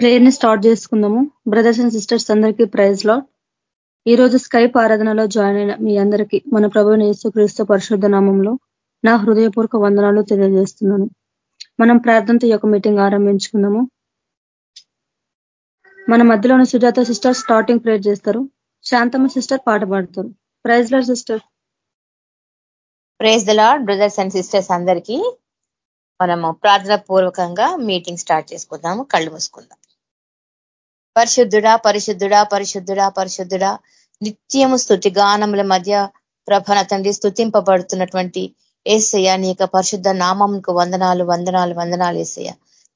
ప్రేయర్ని start చేసుకుందాము. Brothers and sisters అందరికీ ప్రైజ్లో ఈ రోజు స్కైప్ ఆరాధనలో జాయిన్ అయిన మీ అందరికీ మన ప్రభు క్రీస్తు పరిశుద్ధ నామంలో నా హృదయపూర్వక వందనాలు తెలియజేస్తున్నాను. మనం ప్రార్థనతో యొక్క మీటింగ్ ఆరంభించుకుందాము. మన మధ్యలోని సుజాత సిస్టర్ స్టార్టింగ్ ప్రేర్ చేస్తారు. శాంతమ్మ సిస్టర్ పాట పాడతారు. Praise lord sister praise the lord brothers and sisters అందరికీ. మనము ప్రార్థన పూర్వకంగా మీటింగ్ స్టార్ట్ చేసుకుందాము. కళ్ళు మూసుకుందాం. పరిశుద్ధుడా పరిశుద్ధుడా పరిశుద్ధుడా పరిశుద్ధుడా. నిత్యము స్థుతి గానముల మధ్య ప్రభన తండ్రి స్థుతింపబడుతున్నటువంటి ఏసయ్య నీ యొక్క పరిశుద్ధ నామంకు వందనాలు వందనాలు వందనాలు ఏసయ్య.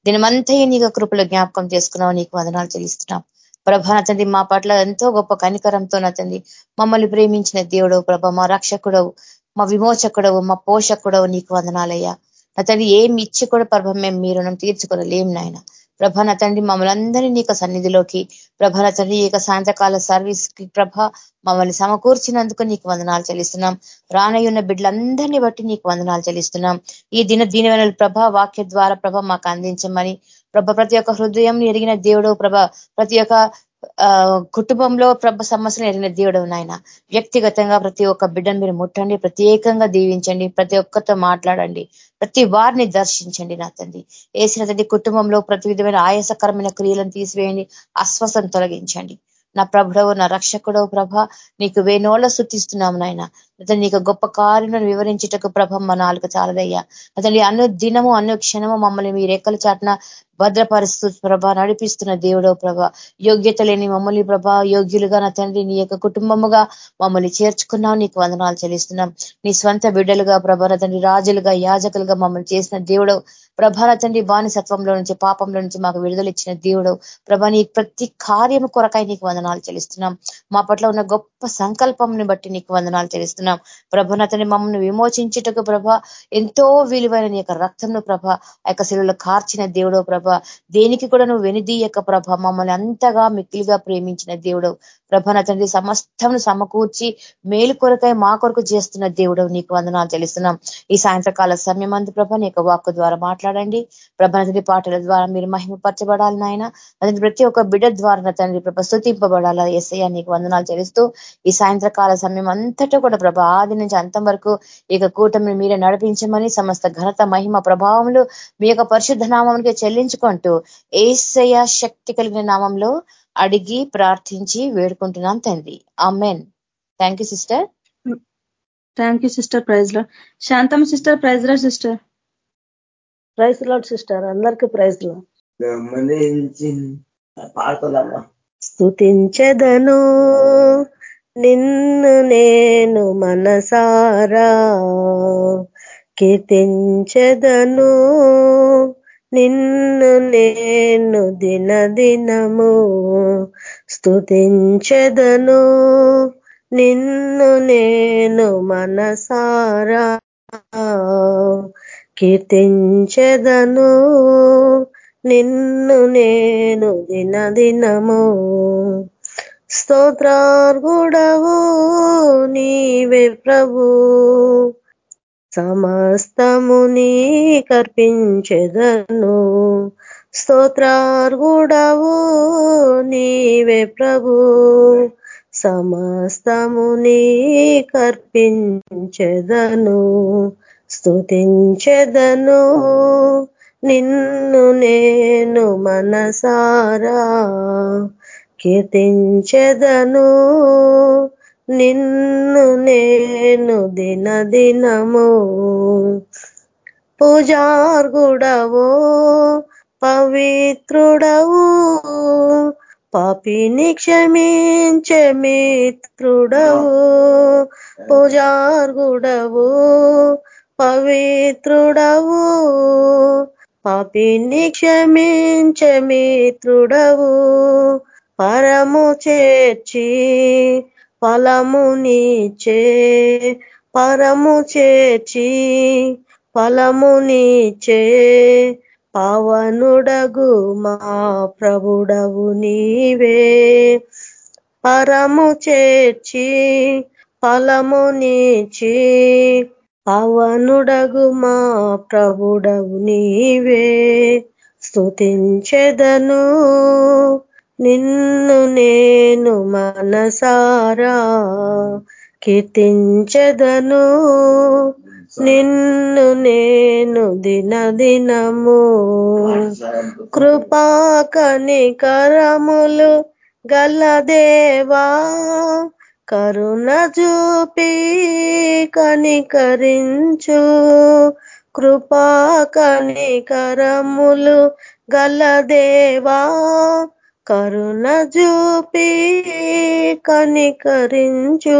దినమంతయ్య నీకు కృపలు జ్ఞాపకం చేసుకున్నావు నీకు వందనాలు చెల్లిస్తున్నాం. ప్రభా తండ్రి మా పట్ల ఎంతో గొప్ప కనికరంతో తండ్రి మమ్మల్ని ప్రేమించిన దేవుడవు ప్రభ మా రక్షకుడవు మా విమోచకుడవు మా పోషకుడవు నీకు వందనాలయ్యా. అతని ఏమి ఇచ్చి కూడా ప్రభ మేము మీరు తీర్చుకోలేం నాయన. ప్రభాన తండ్రి మమ్మల్ని అందరినీ నీకు సన్నిధిలోకి ప్రభాన తండ్రి ఈ సాయంత్రకాల సర్వీస్కి ప్రభ మమ్మల్ని సమకూర్చినందుకు నీకు వందనాలు చెల్లిస్తున్నాం. రానయ్యున్న బిడ్డలందరినీ బట్టి నీకు వందనాలు చెల్లిస్తున్నాం. ఈ దిన దీనివైన ప్రభ వాక్య ద్వారా ప్రభ మాకు అందించమని ప్రభ ప్రతి ఒక్క హృదయం ఎరిగిన దేవుడు ప్రభ ప్రతి ఒక్క కుటుంబంలో ప్రభ సమస్యలు ఎరిగిన దేవుడు నాయన. వ్యక్తిగతంగా ప్రతి ఒక్క బిడ్డను మీరు ముట్టండి ప్రత్యేకంగా దీవించండి ప్రతి ఒక్కరితో మాట్లాడండి ప్రతి వారిని దర్శించండి నా తండ్రి. వేసిన తండ్రి కుటుంబంలో ప్రతి విధమైన ఆయాసకరమైన క్రియలను తీసివేయండి అస్వస్థను తొలగించండి. నా ప్రభుడవు నా రక్షకుడవు ప్రభ నీకు వేనోళ్ళ శుద్ధిస్తున్నాము నాయన. అతను నీకు గొప్ప కార్యం వివరించుటకు ప్రభ మా నాలుగు చాలదయ్యా. అతని అను దినము అను క్షణము మమ్మల్ని మీ రెక్కల చాటున భద్రపరుస్తూ ప్రభ నడిపిస్తున్న దేవుడో ప్రభ. యోగ్యత లేని మమ్మల్ని ప్రభ యోగ్యులుగా నా తండ్రి నీ యొక్క కుటుంబముగా మమ్మల్ని చేర్చుకున్నావు. నీకు వందనాలు చెల్లిస్తున్నాం. నీ స్వంత బిడ్డలుగా ప్రభ తండ్రి రాజులుగా యాజకులుగా మమ్మల్ని చేసిన దేవుడు ప్రభాన తండ్రి బానిసత్వంలో నుంచి పాపంలో నుంచి మాకు విడుదల ఇచ్చిన దేవుడు. ప్రభాని నీ ప్రతి కార్యము కొరకాయ నీకు వందనాలు చెల్లిస్తున్నాం. మా పట్ల ఉన్న గొప్ప సంకల్పంని బట్టి నీకు వందనాలు తెలుస్తున్నాం. ప్రభ అతని మమ్మల్ని విమోచించుటకు ప్రభ ఎంతో విలువైన నీ యొక్క రక్తంను ప్రభ ఆ యొక్క శిలువులు కార్చిన దేవుడో ప్రభ. దేనికి కూడా నువ్వు వెనుదీయక ప్రభ మమ్మల్ని అంతగా మిక్కిలిగా ప్రేమించిన దేవుడు ప్రభన తండ్రి సమస్తం సమకూర్చి మేలు కొరకై మా కొరకు చేస్తున్న దేవుడు నీకు వందనాలు తెలుస్తున్నాం. ఈ సాయంత్రకాల సమయం అందు ప్రభ నీ వాక్కు ద్వారా మాట్లాడండి. ప్రభన తండ్రి పాటల ద్వారా మీరు మహిమపరచబడాలి నాయన. అతని ప్రతి ఒక్క బిడ్డ ద్వారా తండ్రి ప్రభ స్థుతింపబడాలా ఎస్ఐ నీకు వందనాలు తెలుస్తూ ఈ సాయంత్రకాల సమయం అంతటా కూడా ప్రభ ఆది నుంచి అంతం వరకు ఇక కూటమిని మీరే నడిపించమని సమస్త ఘనత మహిమ ప్రభావములు మీ యొక్క పరిశుద్ధ నామంకే చెల్లించుకుంటూ ఏసయ శక్తి కలిగిన నామంలో అడిగి ప్రార్థించి వేడుకుంటున్నాం తండ్రి. Amen thank you sister thank you sister ప్రైజ్లో శాంతమ్మ సిస్టర్ ప్రైజ్లో సిస్టర్ ప్రైజ్ లాడ్ సిస్టర్ అందరికీ ప్రైజ్లో స్థుతించదను నిన్ను నేను మనసారా కీర్తించదను నిన్ను నేను దినదినము స్థుతించదను నిన్ను నేను మనసారా కీర్తించదను నిన్ను నేను దినదినము స్తోత్రార్గుడవు నీవే ప్రభు. సమస్తముని కర్పించెదను. స్తోత్రార్గుడవు నీవే ప్రభు. సమస్తముని కర్పించెదను. స్థుతించెదను నిన్ను నేను మనసారా. కీర్తించెదను నిన్ను నేను దినదినము పూజార్గుడవో పవిత్రుడవు. పాపిని క్షమించే మిత్రుడవు. పూజార్గుడవు పవిత్రుడవు. పాపిని క్షమించే మిత్రుడవు. పరము చేర్చి ఫలమునిచే పరము చేర్చి ఫలమునిచే పవనుడగు మా ప్రభుడవు నీవే. పరము చేర్చి ఫలమునిచి పవనుడగు మా ప్రభుడవు నీవే. స్తుతించెదను. నిన్ను నేను మనసారా కీర్తించదను. నిన్ను నేను దినదినము. కృపాకని కరములు గలదేవా కరుణ చూపి కనికరించు. కృపాకని కరములు గలదేవా కరుణ చూపి కనికరించు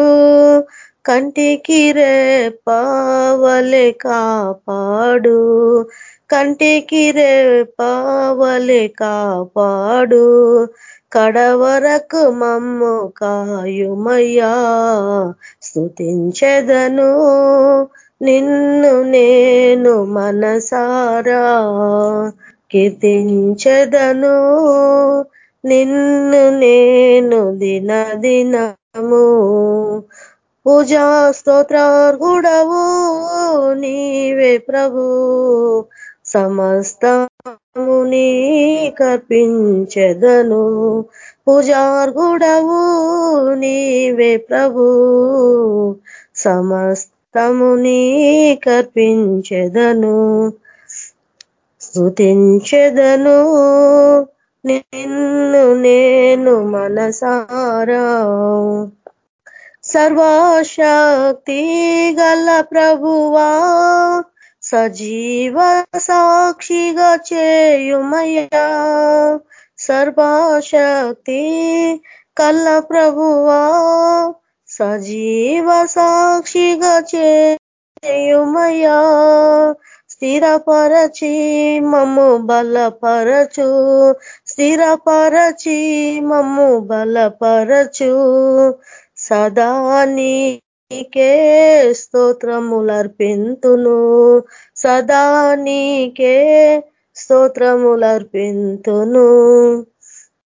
కంటికి రేపావలే కాపాడు కంటికి రేపావలే కాపాడు కడవరకు మమ్ము కాయుమయ్యా స్థుతించెదను నిన్ను నేను మనసారా కీర్తించెదను నిన్ను నేను దినదినము పూజా స్తోత్రార్గుడవు నీవే ప్రభు. సమస్తము నీ కర్పించెదను. పూజార్గుడవు నీవే ప్రభు. సమస్తము నీ కర్పించెదను. స్థుతించెదను నిన్ను నేను మనసారా సర్వశక్తి గల ప్రభువా సజీవ సాక్షిగా చేయుమయ్యా. సర్వశక్తి కల్ల ప్రభువా సజీవ సాక్షిగా చేయుమయ్యా. స్థిరపరచి మమ్ము బలపరచు స్థిరపరచి మమ్ము బలపరచు. సదా నీకే స్తోత్రములర్పింతును. సదా నీకే స్తోత్రములర్పింతును.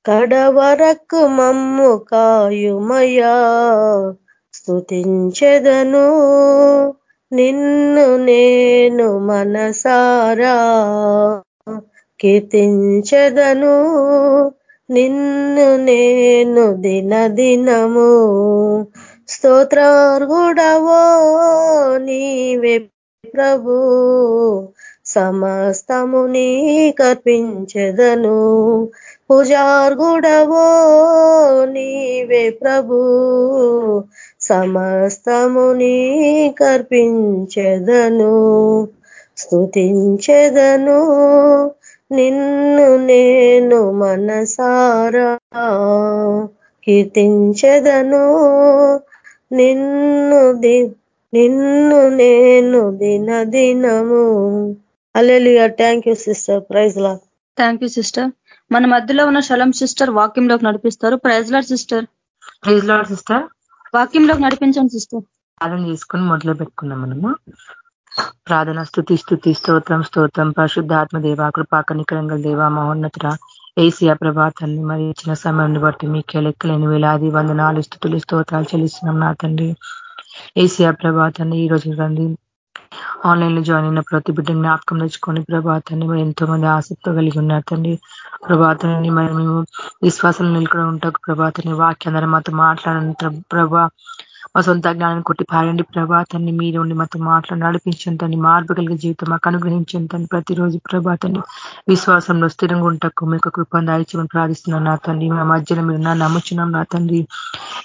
కడవరకు మమ్ము కాయుమయా స్థుతించెదను నిన్ను నేను మనసారా. కీర్తించదను నిన్ను నేను దినదినము స్తోత్రార్గుడవో నీవే ప్రభు సమస్తము నీ కర్పించదను. పూజార్గుడవో నీవే ప్రభు సమస్తము నీ కర్పించదను. స్థుతించెదను నిన్ను నేను మనసారా కీర్తించెదను. నిన్ను నిన్ను నేను దిన దినము అల్లెలుగా thank you sister praise lord thank you sister మన మధ్యలో ఉన్న శలం సిస్టర్ వాక్యంలోకి నడిపిస్తారు. Praise lord sister praise lord sister వాక్యంలోకి నడిపించండి సిస్టర్ ప్రార్థన చేసుకొని మొదలు పెట్టుకున్నాం మనము. ప్రార్థన స్థుతి స్థుతి స్తోత్రం స్తోత్రం. పరిశుద్ధాత్మ దేవ కృపాకనికరంగల దేవ మహోన్నతుర ఏసియా ప్రభాతాన్ని మరి ఇచ్చిన సమయాన్ని బట్టి మీకే లెక్కలేని వేలాది వందనాలు స్థుతులు స్తోత్రాలు చెల్లిస్తున్నాం నా తండ్రి. ఏసియా ప్రభాతాన్ని ఈ రోజు రండి. ఆన్లైన్లో జాయిన్ అయిన ప్రతి బిడ్డ జ్ఞాపకం తెచ్చుకొని ప్రభాతాన్ని మరి ఎంతో మంది ఆసక్తి కలిగి ఉన్నారు తండ్రి. ప్రభాతాన్ని మరి మేము విశ్వాసం నిలకడ ఉంటాకు ప్రభాతాన్ని వాక్యాన్ని మాతో మాట్లాడిన ప్రభా. మా సొంత జ్ఞానాన్ని కొట్టి పారండి ప్రభాతాన్ని మీరు ఉండి మాతో మాట్లాడి నడిపించండి మార్పు కలిగే జీవితం మాకు అనుగ్రహించండి ప్రతిరోజు ప్రభాతాన్ని విశ్వాసంలో స్థిరంగా ఉంటకు మీకు కృపను దాయిచ్చమని ప్రార్థిస్తున్నాను నా తండ్రి మా మధ్యలో మీరు నా నమ్ముచున్నాం నా తండ్రి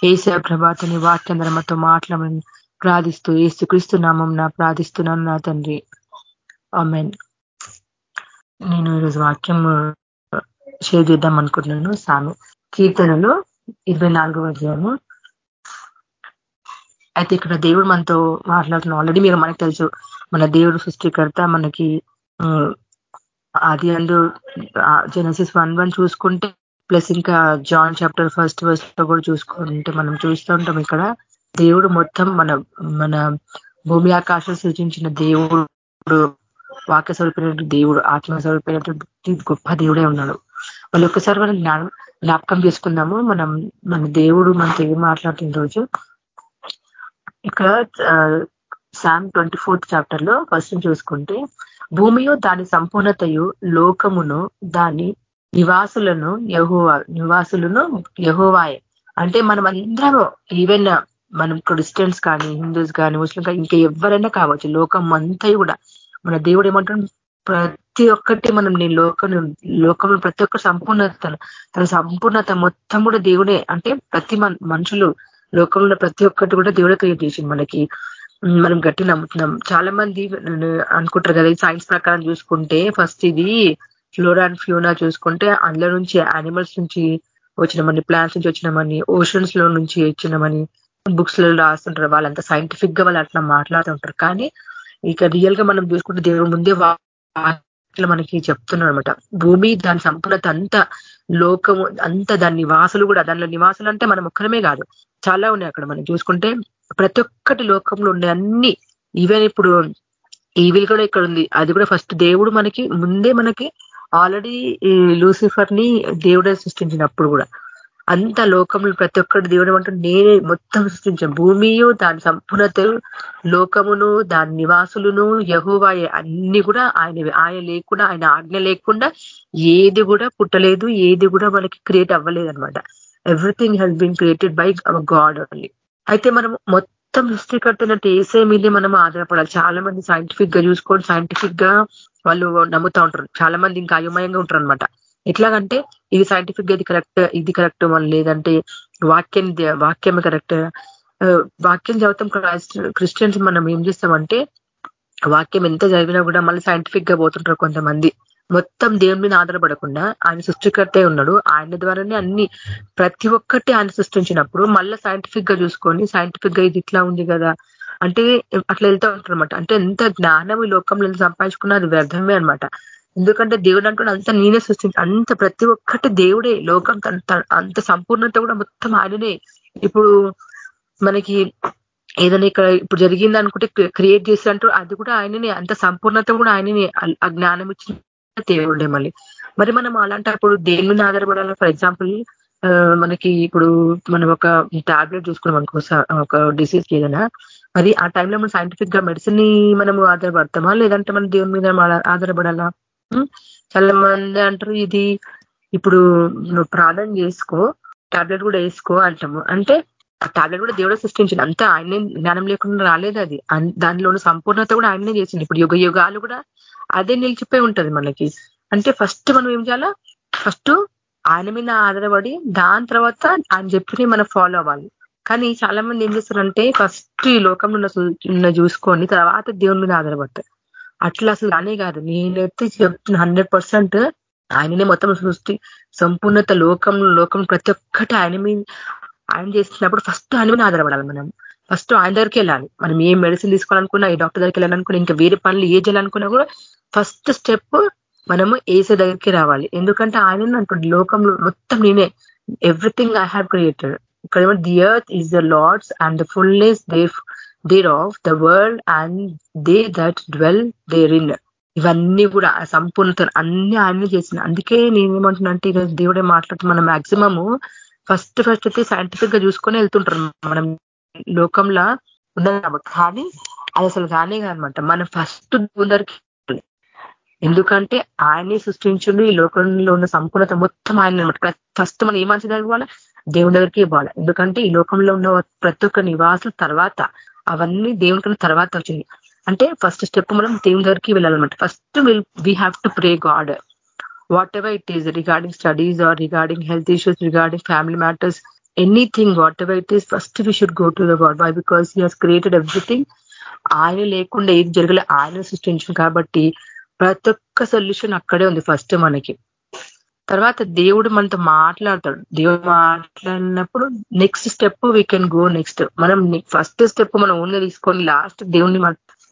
ఏసే ప్రభాతాన్ని వాక్యందరం మాతో మాట్లాడమని ప్రార్థిస్తూ ఏసు క్రీస్తు నామం నా ప్రార్థిస్తున్నాను నా తండ్రి ఆమెన్ నేను ఈరోజు వాక్యం షేర్ చేద్దాం అనుకుంటున్నాను. సాను కీర్తనలో ఇరవై నాలుగవ అధ్యాయము అయితే ఇక్కడ దేవుడు మనతో మాట్లాడుతున్నాం ఆల్రెడీ మీరు మనకు తెలుసు. మన దేవుడు సృష్టికర్త మనకి అది అందు జెనసిస్ వన్ వన్ చూసుకుంటే ప్లస్ ఇంకా జాన్ చాప్టర్ ఫస్ట్ వర్స్లో కూడా చూసుకుంటే మనం చూస్తూ ఉంటాం ఇక్కడ. దేవుడు మొత్తం మన మన భూమి ఆకాశం సృజించిన దేవుడు వాక్య స్వరూపైన దేవుడు ఆత్మ స్వరూపైనటువంటి గొప్ప దేవుడే ఉన్నాడు. వాళ్ళు ఒక్కసారి మనం జ్ఞాపకం చేసుకుందాము. మనం మన దేవుడు మనతో ఏం మాట్లాడుతున్న రోజు ఇక్కడ శామ్ ట్వంటీ ఫోర్త్ చాప్టర్లో ఫస్ట్ చూసుకుంటే భూమియు దాని సంపూర్ణతయు లోకమును దాని నివాసులను యహోవా నివాసులను యహోవాయే. అంటే మనం అందరం ఈవెన్ మనం క్రిస్టియన్స్ కానీ హిందూస్ కానీ ముస్లిం కానీ ఇంకా ఎవరైనా కావచ్చు లోకం అంతా కూడా మన దేవుడు ఏమంటాడు ప్రతి ఒక్కటి మనం నేను లోకం లోకంలో ప్రతి ఒక్క సంపూర్ణత తన సంపూర్ణత మొత్తం కూడా దేవుడే. అంటే ప్రతి మనుషులు లోకంలో ప్రతి ఒక్కటి కూడా దేవుడు క్రియేట్ చేసింది మనకి మనం గట్టి నమ్ముతున్నాం. చాలా మంది అనుకుంటారు కదా సైన్స్ ప్రకారం చూసుకుంటే ఫస్ట్ ఇది ఫ్లోరా అండ్ ఫ్యూనా చూసుకుంటే అందులో నుంచి యానిమల్స్ నుంచి వచ్చినామని ప్లాంట్స్ నుంచి వచ్చినామని ఓషన్స్లో నుంచి వచ్చినామని బుక్స్లో రాస్తుంటారు. వాళ్ళంతా సైంటిఫిక్గా వాళ్ళు అట్లా మాట్లాడుతుంటారు కానీ ఇక రియల్గా మనం చూసుకుంటే దేవుడు ముందే మనకి చెప్తున్నారు అనమాట భూమి దాని సంపూర్ణత అంత లోకము అంత దాని నివాసులు కూడా దానిలో నివాసులు అంటే మనం ఒక్కరమే కాదు. చాలా ఉన్నాయి అక్కడ మనం చూసుకుంటే. ప్రతి ఒక్కటి లోకంలో ఉండే అన్ని ఈవెన్ ఇప్పుడు ఈవిల్ కూడా ఇక్కడ ఉంది. అది కూడా ఫస్ట్ దేవుడు మనకి ముందే మనకి ఆల్రెడీ లూసిఫర్ని దేవుడే సృష్టించినప్పుడు కూడా. అంత లోకములు ప్రతి ఒక్కటి దేవుడు అంటే నేనే మొత్తం సృష్టించాను. భూమియు దాని సంపూర్ణత లోకమును దాని నివాసులను యహోవాయే అన్ని కూడా ఆయన ఆయన లేకుండా ఆయన ఆజ్ఞ లేకుండా ఏది కూడా పుట్టలేదు ఏది కూడా మనకి క్రియేట్ అవ్వలేదు అనమాట everything has been created by our God only అయితే మనం మొత్తం సృష్టికర్తనట్టు ఏసే మీదే మనం ఆధారపడాలి. చాలా మంది సైంటిఫిక్గా చూసుకోండి సైంటిఫిక్గా వాళ్ళు నమ్ముతా ఉంటారు. చాలా మంది ఇంకా అయోమయంగా ఉంటారు అనమాట ఎట్లాగంటే ఇది సైంటిఫిక్గా ఇది కరెక్ట్ ఇది కరెక్ట్ మనం లేదంటే వాక్యం వాక్యం కరెక్ట్ వాక్యం చదువుతాం. క్రిస్టియన్స్ మనం ఏం చేస్తామంటే వాక్యం ఎంత చదివినా కూడా మళ్ళీ సైంటిఫిక్గా పోతుంటారు కొంతమంది. మొత్తం దేవుని మీద ఆధారపడకుండా ఆయన సృష్టికర్తే ఉన్నాడు. ఆయన ద్వారానే అన్ని ప్రతి ఒక్కటి ఆయన సృష్టించినప్పుడు మళ్ళీ సైంటిఫిక్గా చూసుకొని సైంటిఫిక్గా ఇది ఇట్లా ఉంది కదా అంటే అట్లా వెళ్తూ ఉంటారు అనమాట అంటే ఎంత జ్ఞానం ఈ లోకంలో సంపాదించుకున్నా అది వ్యర్థమే అనమాట ఎందుకంటే దేవుడు అంటున్నాడు అంత నేనే సృష్టించి అంత ప్రతి ఒక్కటి దేవుడే. లోకం అంత సంపూర్ణత కూడా మొత్తం ఆయననే. ఇప్పుడు మనకి ఏదైనా ఇక్కడ ఇప్పుడు జరిగింది అనుకుంటే క్రియేట్ చేసినట్టు అది కూడా ఆయననే. అంత సంపూర్ణత కూడా ఆయననే. ఆ జ్ఞానం ఇచ్చిన దేవుడే మళ్ళీ. మరి మనం అలాంటప్పుడు దేని ఆధారపడాలి? ఫర్ ఎగ్జాంపుల్ మనకి ఇప్పుడు మనం ఒక టాబ్లెట్ చూసుకున్నాం అనుకో ఒక డిసీజ్ ఏదైనా. మరి ఆ టైంలో మనం సైంటిఫిక్గా మెడిసిన్ని మనము ఆధారపడతామా? లేదంటే మనం దేవుని మీద ఆధారపడాలా? చాలా మంది అంటారు ఇది ఇప్పుడు నువ్వు ప్రార్థన చేసుకో టాబ్లెట్ కూడా వేసుకో అంటాము. అంటే ఆ టాబ్లెట్ కూడా దేవుడు సృష్టించింది అంతా ఆయనే జ్ఞానం లేకుండా రాలేదు అది. దానిలోని సంపూర్ణత కూడా ఆయనే చేసింది ఇప్పుడు యుగ యుగాలు కూడా అదే నిలిచిపోయి ఉంటది మనకి. అంటే ఫస్ట్ మనం ఏం చేయాలా? ఫస్ట్ ఆయన మీద ఆధారపడి దాని తర్వాత ఆయన చెప్పిన మనం ఫాలో అవ్వాలి. కానీ చాలా మంది ఏం చేస్తారంటే ఫస్ట్ ఈ లోకంలో ఉన్న చూసుకొని తర్వాత దేవుని మీద ఆధారపడతారు. అట్లా అసలు అనే కాదు. నేనైతే చెప్తున్న హండ్రెడ్ పర్సెంట్ ఆయననే మొత్తం సృష్టి సంపూర్ణత లోకం లోకం ప్రతి ఒక్కటి ఆయన మీద ఆయన చేస్తున్నప్పుడు ఫస్ట్ ఆయన మీద ఆధారపడాలి మనం. ఫస్ట్ ఆయన దగ్గరికి వెళ్ళాలి. మనం ఏ మెడిసిన్ తీసుకోవాలనుకున్నా ఏ డాక్టర్ దగ్గరికి వెళ్ళాలనుకున్నా ఇంకా వేరే పనులు ఏ చేయాలనుకున్నా కూడా ఫస్ట్ స్టెప్ మనము ఏసే దగ్గరికి రావాలి. ఎందుకంటే ఆయన అంటుంది లోకంలో మొత్తం నేనే. ఎవ్రీథింగ్ ఐ హ్యావ్ క్రియేటెడ్ ఇక్కడ the earth is the lord's and the fullness they thereof the world and they that dwell therein ఇవన్నీ కూడా సంపూర్ణత అన్ని ఆయన్ని చేసిన అందుకే నేను ఏమంటున్నా అంటే ఈరోజు దేవుడే మాట్లాడుతూ మనం మాక్సిమము ఫస్ట్ ఫస్ట్ అయితే సైంటిఫిక్గా చూసుకొని వెళ్తుంటారు మనం లోకంలో ఉన్నది కాబట్టి. కానీ అది అసలు కానే కాదనమాట మనం ఫస్ట్ దూందరికి ఎందుకంటే ఆయనే సృష్టించుండు ఈ లోకంలో ఉన్న సంపూర్ణత మొత్తం ఆయన అనమాట ఫస్ట్ మనం ఏ మంచి ఇవ్వాలా దేవుని దగ్గరికి ఇవ్వాలి ఎందుకంటే ఈ లోకంలో ఉన్న ప్రతి ఒక్క నివాసుల తర్వాత అవన్నీ దేవుని కన్నా తర్వాత వచ్చింది అంటే ఫస్ట్ స్టెప్ మనం దేవుని దగ్గరికి వెళ్ళాలన్నమాట. First will we have to pray God whatever it is regarding studies or regarding health issues regarding family matters anything whatever it is first we should go to the God why because he has created everything ఆయన లేకుండా ఏది జరగలే ఆయన సృష్టించు కాబట్టి ప్రతి ఒక్క solution అక్కడే ఉంది ఫస్ట్ మనకి. తర్వాత దేవుడు మనతో మాట్లాడతాడు. దేవుడు మాట్లాడినప్పుడు next step we can go next మనం ఫస్ట్ స్టెప్ మనం ఓన్గా తీసుకొని లాస్ట్ దేవుడిని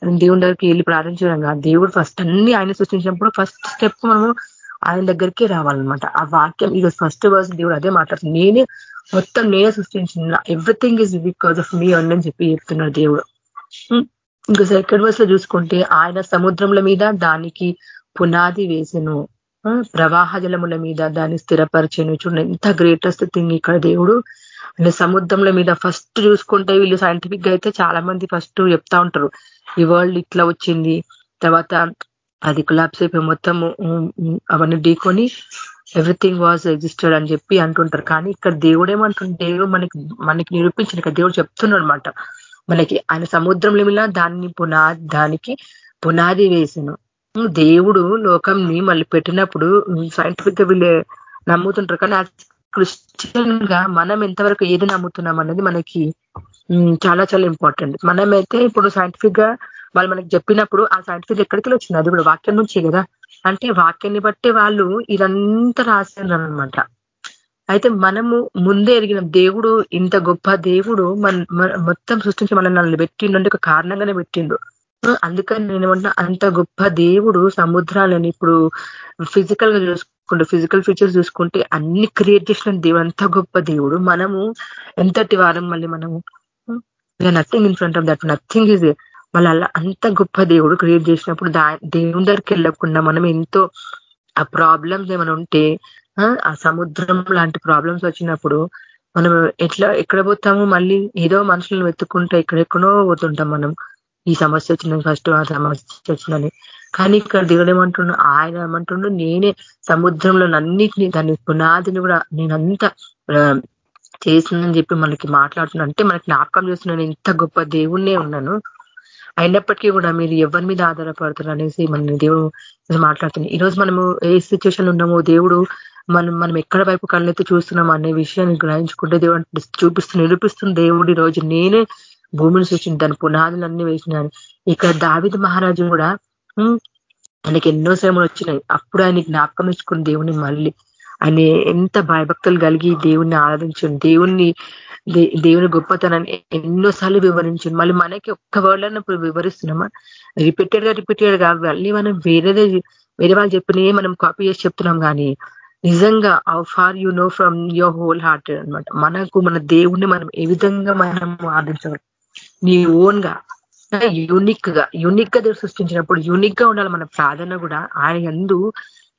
దేవుని దగ్గరికి వెళ్ళి ప్రార్థించడం కాదు. దేవుడు ఫస్ట్ అన్ని ఆయన సృష్టించినప్పుడు ఫస్ట్ స్టెప్ మనము ఆయన దగ్గరికే రావాలన్నమాట. ఆ వాక్యం ఇది ఫస్ట్ వర్స్ దేవుడు అదే మాట్లాడుతుంది నేనే మొత్తం నేనే సృష్టించిన. Everything is because of me అని చెప్పి చెప్తున్నాడు దేవుడు. ఇంకా సెకండ్ వర్స్లో చూసుకుంటే ఆయన సముద్రముల మీద దానికి పునాది వేసెను. ప్రవాహ జలముల మీద దాన్ని స్థిరపరిచేను. చూడండి ఎంత గ్రేటెస్ట్ థింగ్ ఇక్కడ దేవుడు. అంటే సముద్రంల మీద ఫస్ట్ చూసుకుంటే వీళ్ళు సైంటిఫిక్గా అయితే చాలా మంది ఫస్ట్ చెప్తా ఉంటారు. ఈ వరల్డ్ ఇట్లా వచ్చింది తర్వాత అది కొలాప్స్ అయిపోయి మొత్తం అవన్నీ ఢీకొని ఎవ్రీథింగ్ వాజ్ రిజిస్టర్డ్ అని చెప్పి అంటుంటారు. కానీ ఇక్కడ దేవుడు ఏమంటుంటే దేవుడు మనకి మనకి నిరూపించిన ఇక్కడ దేవుడు చెప్తున్నాడు అనమాట మనకి ఆయన సముద్రంలో మిలా దాన్ని పునా దానికి పునాది వేసాను దేవుడు లోకంని మళ్ళీ పెట్టినప్పుడు సైంటిఫిక్ వీళ్ళు నమ్ముతుంటారు. కానీ క్రిస్టియన్గా మనం ఎంతవరకు ఏది నమ్ముతున్నాం అనేది మనకి చాలా చాలా ఇంపార్టెంట్. మనమైతే ఇప్పుడు సైంటిఫిక్గా వాళ్ళు మనకి చెప్పినప్పుడు ఆ సైంటిఫిక్ ఎక్కడికి వచ్చింది? అది కూడా వాక్యం నుంచే కదా? అంటే వాక్యాన్ని బట్టి వాళ్ళు ఇదంతా రాశారు అయితే మనము ముందే ఎరిగిన దేవుడు ఇంత గొప్ప దేవుడు మన మొత్తం సృష్టించి మనల్ని పెట్టిండు ఒక కారణంగానే పెట్టిండు. అందుకని నేను అంత గొప్ప దేవుడు సముద్రాలని ఇప్పుడు ఫిజికల్గా చూసుకుంటే ఫిజికల్ ఫీచర్స్ చూసుకుంటే అన్ని క్రియేట్ చేసిన దేవుడు అంత గొప్ప దేవుడు. మనము ఎంతటి వారం మళ్ళీ మనము nothing in front of that nothing is మళ్ళీ అలా అంత గొప్ప దేవుడు క్రియేట్ చేసినప్పుడు దా దేవుని దగ్గరికి వెళ్ళకుండా మనం ఎంతో ఆ ప్రాబ్లమ్స్ ఏమైనా ఉంటే ఆ సముద్రం లాంటి ప్రాబ్లమ్స్ వచ్చినప్పుడు మనం ఎట్లా ఎక్కడ పోతాము మళ్ళీ? ఏదో మనుషులను వెతుక్కుంటే ఎక్కడెక్కడో పోతుంటాం మనం. ఈ సమస్య వచ్చిందని ఫస్ట్ ఆ సమస్య వచ్చిందని. కానీ ఇక్కడ దేవుడు ఆయన ఏమంటుండు నేనే సముద్రంలో అన్నిటిని దాని పునాదిని కూడా నేనంతా చేసిందని చెప్పి మనకి మాట్లాడుతున్నా. అంటే మనకి జ్ఞాపకం చేస్తున్నాను ఇంత గొప్ప దేవుణ్ణే ఉన్నాను. అయినప్పటికీ కూడా మీరు ఎవరి మీద ఆధారపడతారు అనేసి మన దేవుడు మాట్లాడుతున్నాం ఈరోజు మనము ఏ సిచ్యువేషన్ ఉన్నామో దేవుడు మనం మనం ఎక్కడ వైపు కళ్ళెత్తి చూస్తున్నాం అనే విషయాన్ని గ్రహించుకుంటే దేవుడు చూపిస్తూ నిరూపిస్తుంది దేవుడు రోజు నేనే భూమిని సృష్టించి దాని పునాదులన్నీ వేసినాను. ఇక్కడ దావిద మహారాజు కూడా ఆయనకి ఎన్నో శ్రమలు వచ్చినాయి. అప్పుడు ఆయన జ్ఞాపకం ఇచ్చుకుని దేవుని మళ్ళీ ఆయన ఎంత భయభక్తులు కలిగి దేవుణ్ణి ఆరాధించండి. దేవుణ్ణి దేవుని గొప్పతనాన్ని ఎన్నోసార్లు వివరించు మళ్ళీ మనకి ఒక్క వర్డ్ ఇప్పుడు వివరిస్తున్నామా? రిపీటెడ్గా రిపీటెడ్గా మళ్ళీ మనం వేరేదే వేరే వాళ్ళు చెప్పినవి మనం కాపీ చేసి చెప్తున్నాం కానీ నిజంగా how far you know from your whole heart అనమాట మనకు మన దేవుణ్ణి మనం ఏ విధంగా మనం ఆదించగలం నీ ఓన్గా యూనిక్గా యూనిక్గా సృష్టించినప్పుడు యూనిక్గా ఉండాలి మన ప్రార్థన కూడా. ఆయన ఎందు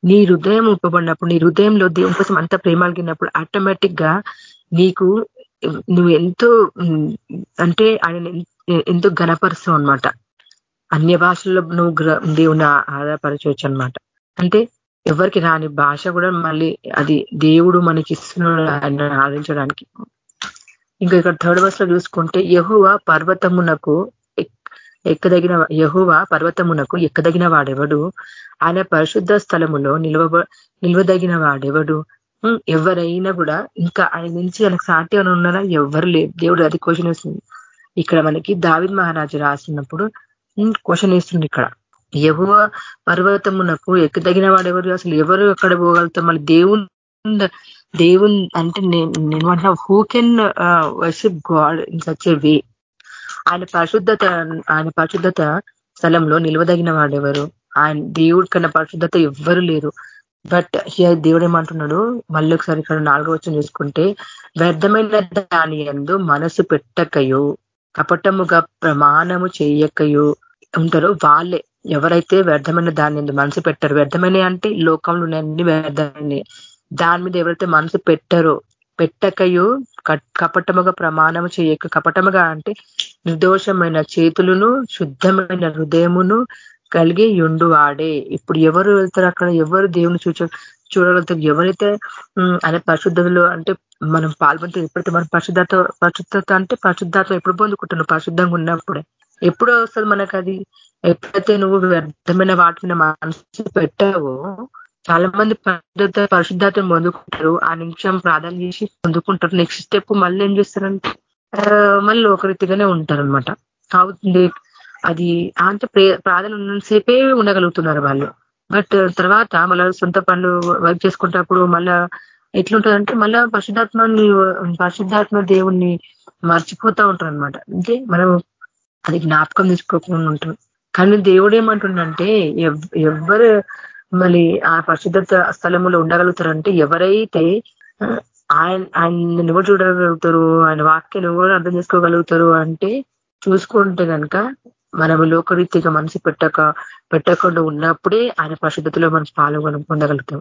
నీ హృదయం ఉపబడినప్పుడు నీ హృదయంలో దేవుని కోసం అంత ప్రేమలు గిన్నప్పుడు ఆటోమేటిక్గా నీకు నువ్వు ఎంతో అంటే ఆయన ఎంతో గణపరుస్తావు అనమాట అన్య భాషల్లో నువ్వు దేవుని ఆధారపరచవచ్చు అనమాట అంటే ఎవరికి రాని భాష కూడా మళ్ళీ అది దేవుడు మనకి ఇస్తున్నాడు ఆయన ఆదరించడానికి ఇంకా ఇక్కడ థర్డ్ బస్లో చూసుకుంటే యహువ పర్వతమునకు ఎక్కదగిన యహువ పర్వతమునకు ఎక్కదగిన వాడెవడు ఆయన పరిశుద్ధ స్థలములో నిల్వ నిల్వదగిన వాడెవడు ఎవరైనా కూడా ఇంకా ఆయన నుంచి ఆయనకు సాటి అని ఉన్నారా ఎవరు లేదు దేవుడు అది క్వశ్చన్ వేస్తుంది. ఇక్కడ మనకి దావిద్ మహారాజు రాసినప్పుడు క్వశ్చన్ వేస్తుంది ఇక్కడ. యహువ పర్వతమునకు ఎక్కదగిన వాడెవరు అసలు ఎవరు అక్కడ పోగలుగుతాం మళ్ళీ దేవుని దేవుని అంటే నేను who can worship God in such a way ఆయన పరిశుద్ధత ఆయన పరిశుద్ధత స్థలంలో నిలవదగిన వాడెవరు? ఆయన దేవుడి కన్నా పరిశుద్ధత ఎవ్వరు లేరు. బట్ హియర్ దేవుడు ఏమంటున్నాడు? మళ్ళీ ఒకసారి ఇక్కడ నాలుగో వచ్చిన చూసుకుంటే వ్యర్థమైన దాని ఎందు మనసు పెట్టకయో కపటముగా ప్రమాణము చేయకయో ఉంటారో. వాళ్ళే ఎవరైతే వ్యర్థమైన దాని ఎందు మనసు పెట్టారు వ్యర్థమైన అంటే లోకంలో అన్ని వ్యర్థమైన దాని మీద ఎవరైతే మనసు పెట్టారో పెట్టకయో కపటముగా ప్రమాణము చేయక కపటముగా అంటే నిర్దోషమైన చేతులను శుద్ధమైన హృదయమును కలిగి ఉండు వాడే ఇప్పుడు ఎవరు వెళ్తారు అక్కడ? ఎవరు దేవుని చూచ చూడగలుగుతారు? ఎవరైతే అనే పరిశుద్ధులు అంటే మనం పాల్గొంటే ఎప్పుడైతే మనం పరిశుద్ధత పరిశుద్ధత అంటే పరిశుద్ధాత్మ ఎప్పుడు పొందుకుంటున్నావు పరిశుద్ధంగా ఉన్నప్పుడే. ఎప్పుడు వస్తుంది మనకు అది ఎప్పుడైతే నువ్వు వ్యర్థమైన వాటి మీద మనసు పెట్టావో చాలా మంది పరిశుద్ధత పరిశుద్ధాత్మ పొందుకుంటారు. ఆ నిమిషం ప్రార్థన చేసి పొందుకుంటారు. నెక్స్ట్ స్టెప్ మళ్ళీ ఏం చేస్తారంటే మళ్ళీ ఒక రీతిగానే ఉంటారనమాట అవుతుంది అది అంటే ప్రార్థన ఉన్నసేపే ఉండగలుగుతున్నారు వాళ్ళు. బట్ తర్వాత మళ్ళీ సొంత పనులు వర్క్ చేసుకుంటప్పుడు మళ్ళా ఎట్లుంటుందంటే మళ్ళా పరిశుద్ధాత్మని పరిశుద్ధాత్మ దేవుణ్ణి మర్చిపోతా ఉంటారు అనమాట అంటే మనం అది జ్ఞాపకం తీసుకోకుండా ఉంటాం. కానీ దేవుడు ఏమంటుండంటే ఎవరు మళ్ళీ ఆ పరిశుద్ధత స్థలంలో ఉండగలుగుతారంటే ఎవరైతే ఆయన ఆయన ఎవరు చూడగలుగుతారు ఆయన వాక్యం ఎవరు అర్థం చేసుకోగలుగుతారు అంటే చూసుకుంటే కనుక మనము లోకరీతిగా మనసు పెట్టక పెట్టకుండా ఉన్నప్పుడే ఆయన పరిశుద్ధతలో మనం పాల్గొన పొందగలుగుతాం.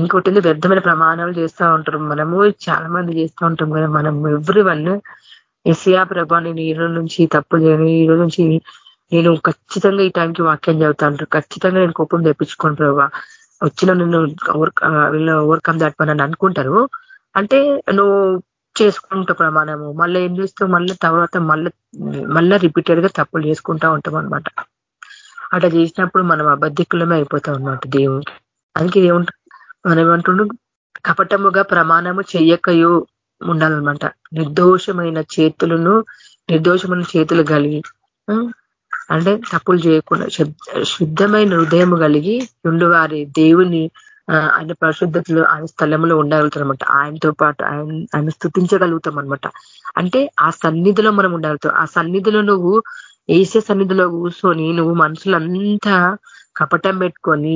ఇంకోటి వ్యర్థమైన ప్రమాణాలు చేస్తూ ఉంటారు. మనము చాలా మంది చేస్తూ ఉంటాం కదా మనం ఎవరి వన్ ఎస్యా ప్రభా నేను ఈ రోజు నుంచి తప్పు చేయను ఈ రోజు నుంచి నేను ఖచ్చితంగా ఈ టైంకి వాక్యం చదువుతా ఉంటాను ఖచ్చితంగా నేను కోపం తెప్పించుకోను ప్రభావ వచ్చిన నిన్ను ఓవర్కమ్ దాట్ అని అనుకుంటారు. అంటే నువ్వు చేసుకుంటూ ప్రమాణము మళ్ళీ ఏం చేస్తావు? మళ్ళీ తర్వాత మళ్ళీ మళ్ళీ రిపీటెడ్గా తప్పులు చేసుకుంటా ఉంటాం అనమాట అట్లా చేసినప్పుడు మనం అబద్ధికులమే అయిపోతాం అనమాట దేవుడు. అందుకే ఏముంటుంది మనం ఏమంటుండు కపటముగా ప్రమాణము చెయ్యకయు ఉండాలన్నమాట. నిర్దోషమైన చేతులను నిర్దోషమైన చేతులు కలిగి అంటే తప్పులు చేయకుండా శుద్ధమైన హృదయం కలిగి ఉండువారి దేవుని ఆయన పరిశుద్ధతలు ఆయన స్థలంలో ఉండగలుగుతారనమాట ఆయనతో పాటు ఆయన ఆయన స్థుతించగలుగుతాం అనమాట అంటే ఆ సన్నిధిలో మనం ఉండగలుగుతాం ఆ సన్నిధిలో నువ్వు ఏసే సన్నిధిలో కూర్చొని నువ్వు మనుషులంతా కపటం పెట్టుకొని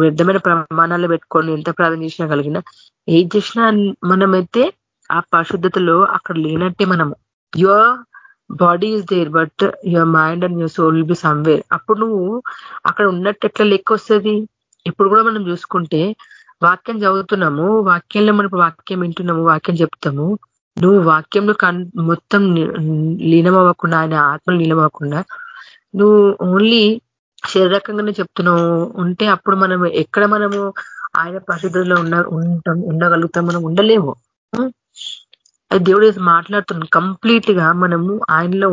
వ్యర్థమైన ప్రమాణాలు పెట్టుకొని ఎంత ప్రార్థన చేసినా కలిగినా ఏం చేసినా మనమైతే ఆ పరిశుద్ధతలో అక్కడ లేనట్టే మనము. Your body is there but your mind and your soul be somewhere అప్పుడు నువ్వు అక్కడ ఉన్నట్టు ఎట్లా లెక్క వస్తుంది? ఇప్పుడు కూడా మనం చూసుకుంటే వాక్యం చదువుతున్నాము వాక్యంలో మనకు వాక్యం వింటున్నాము వాక్యం చెప్తాము. నువ్వు వాక్యంలో మొత్తం లీనమవ్వకుండా ఆయన ఆత్మలు లీనమవ్వకుండా నువ్వు ఓన్లీ శరీరకంగానే చెప్తున్నావు. ఉంటే అప్పుడు మనం ఎక్కడ మనము ఆయన పరిశుద్ధుల్లో ఉన్న ఉంటాం ఉండగలుగుతాం మనం ఉండలేము. దేవుడు మాట్లాడుతున్నాడు. కంప్లీట్గా మనము ఆయనలో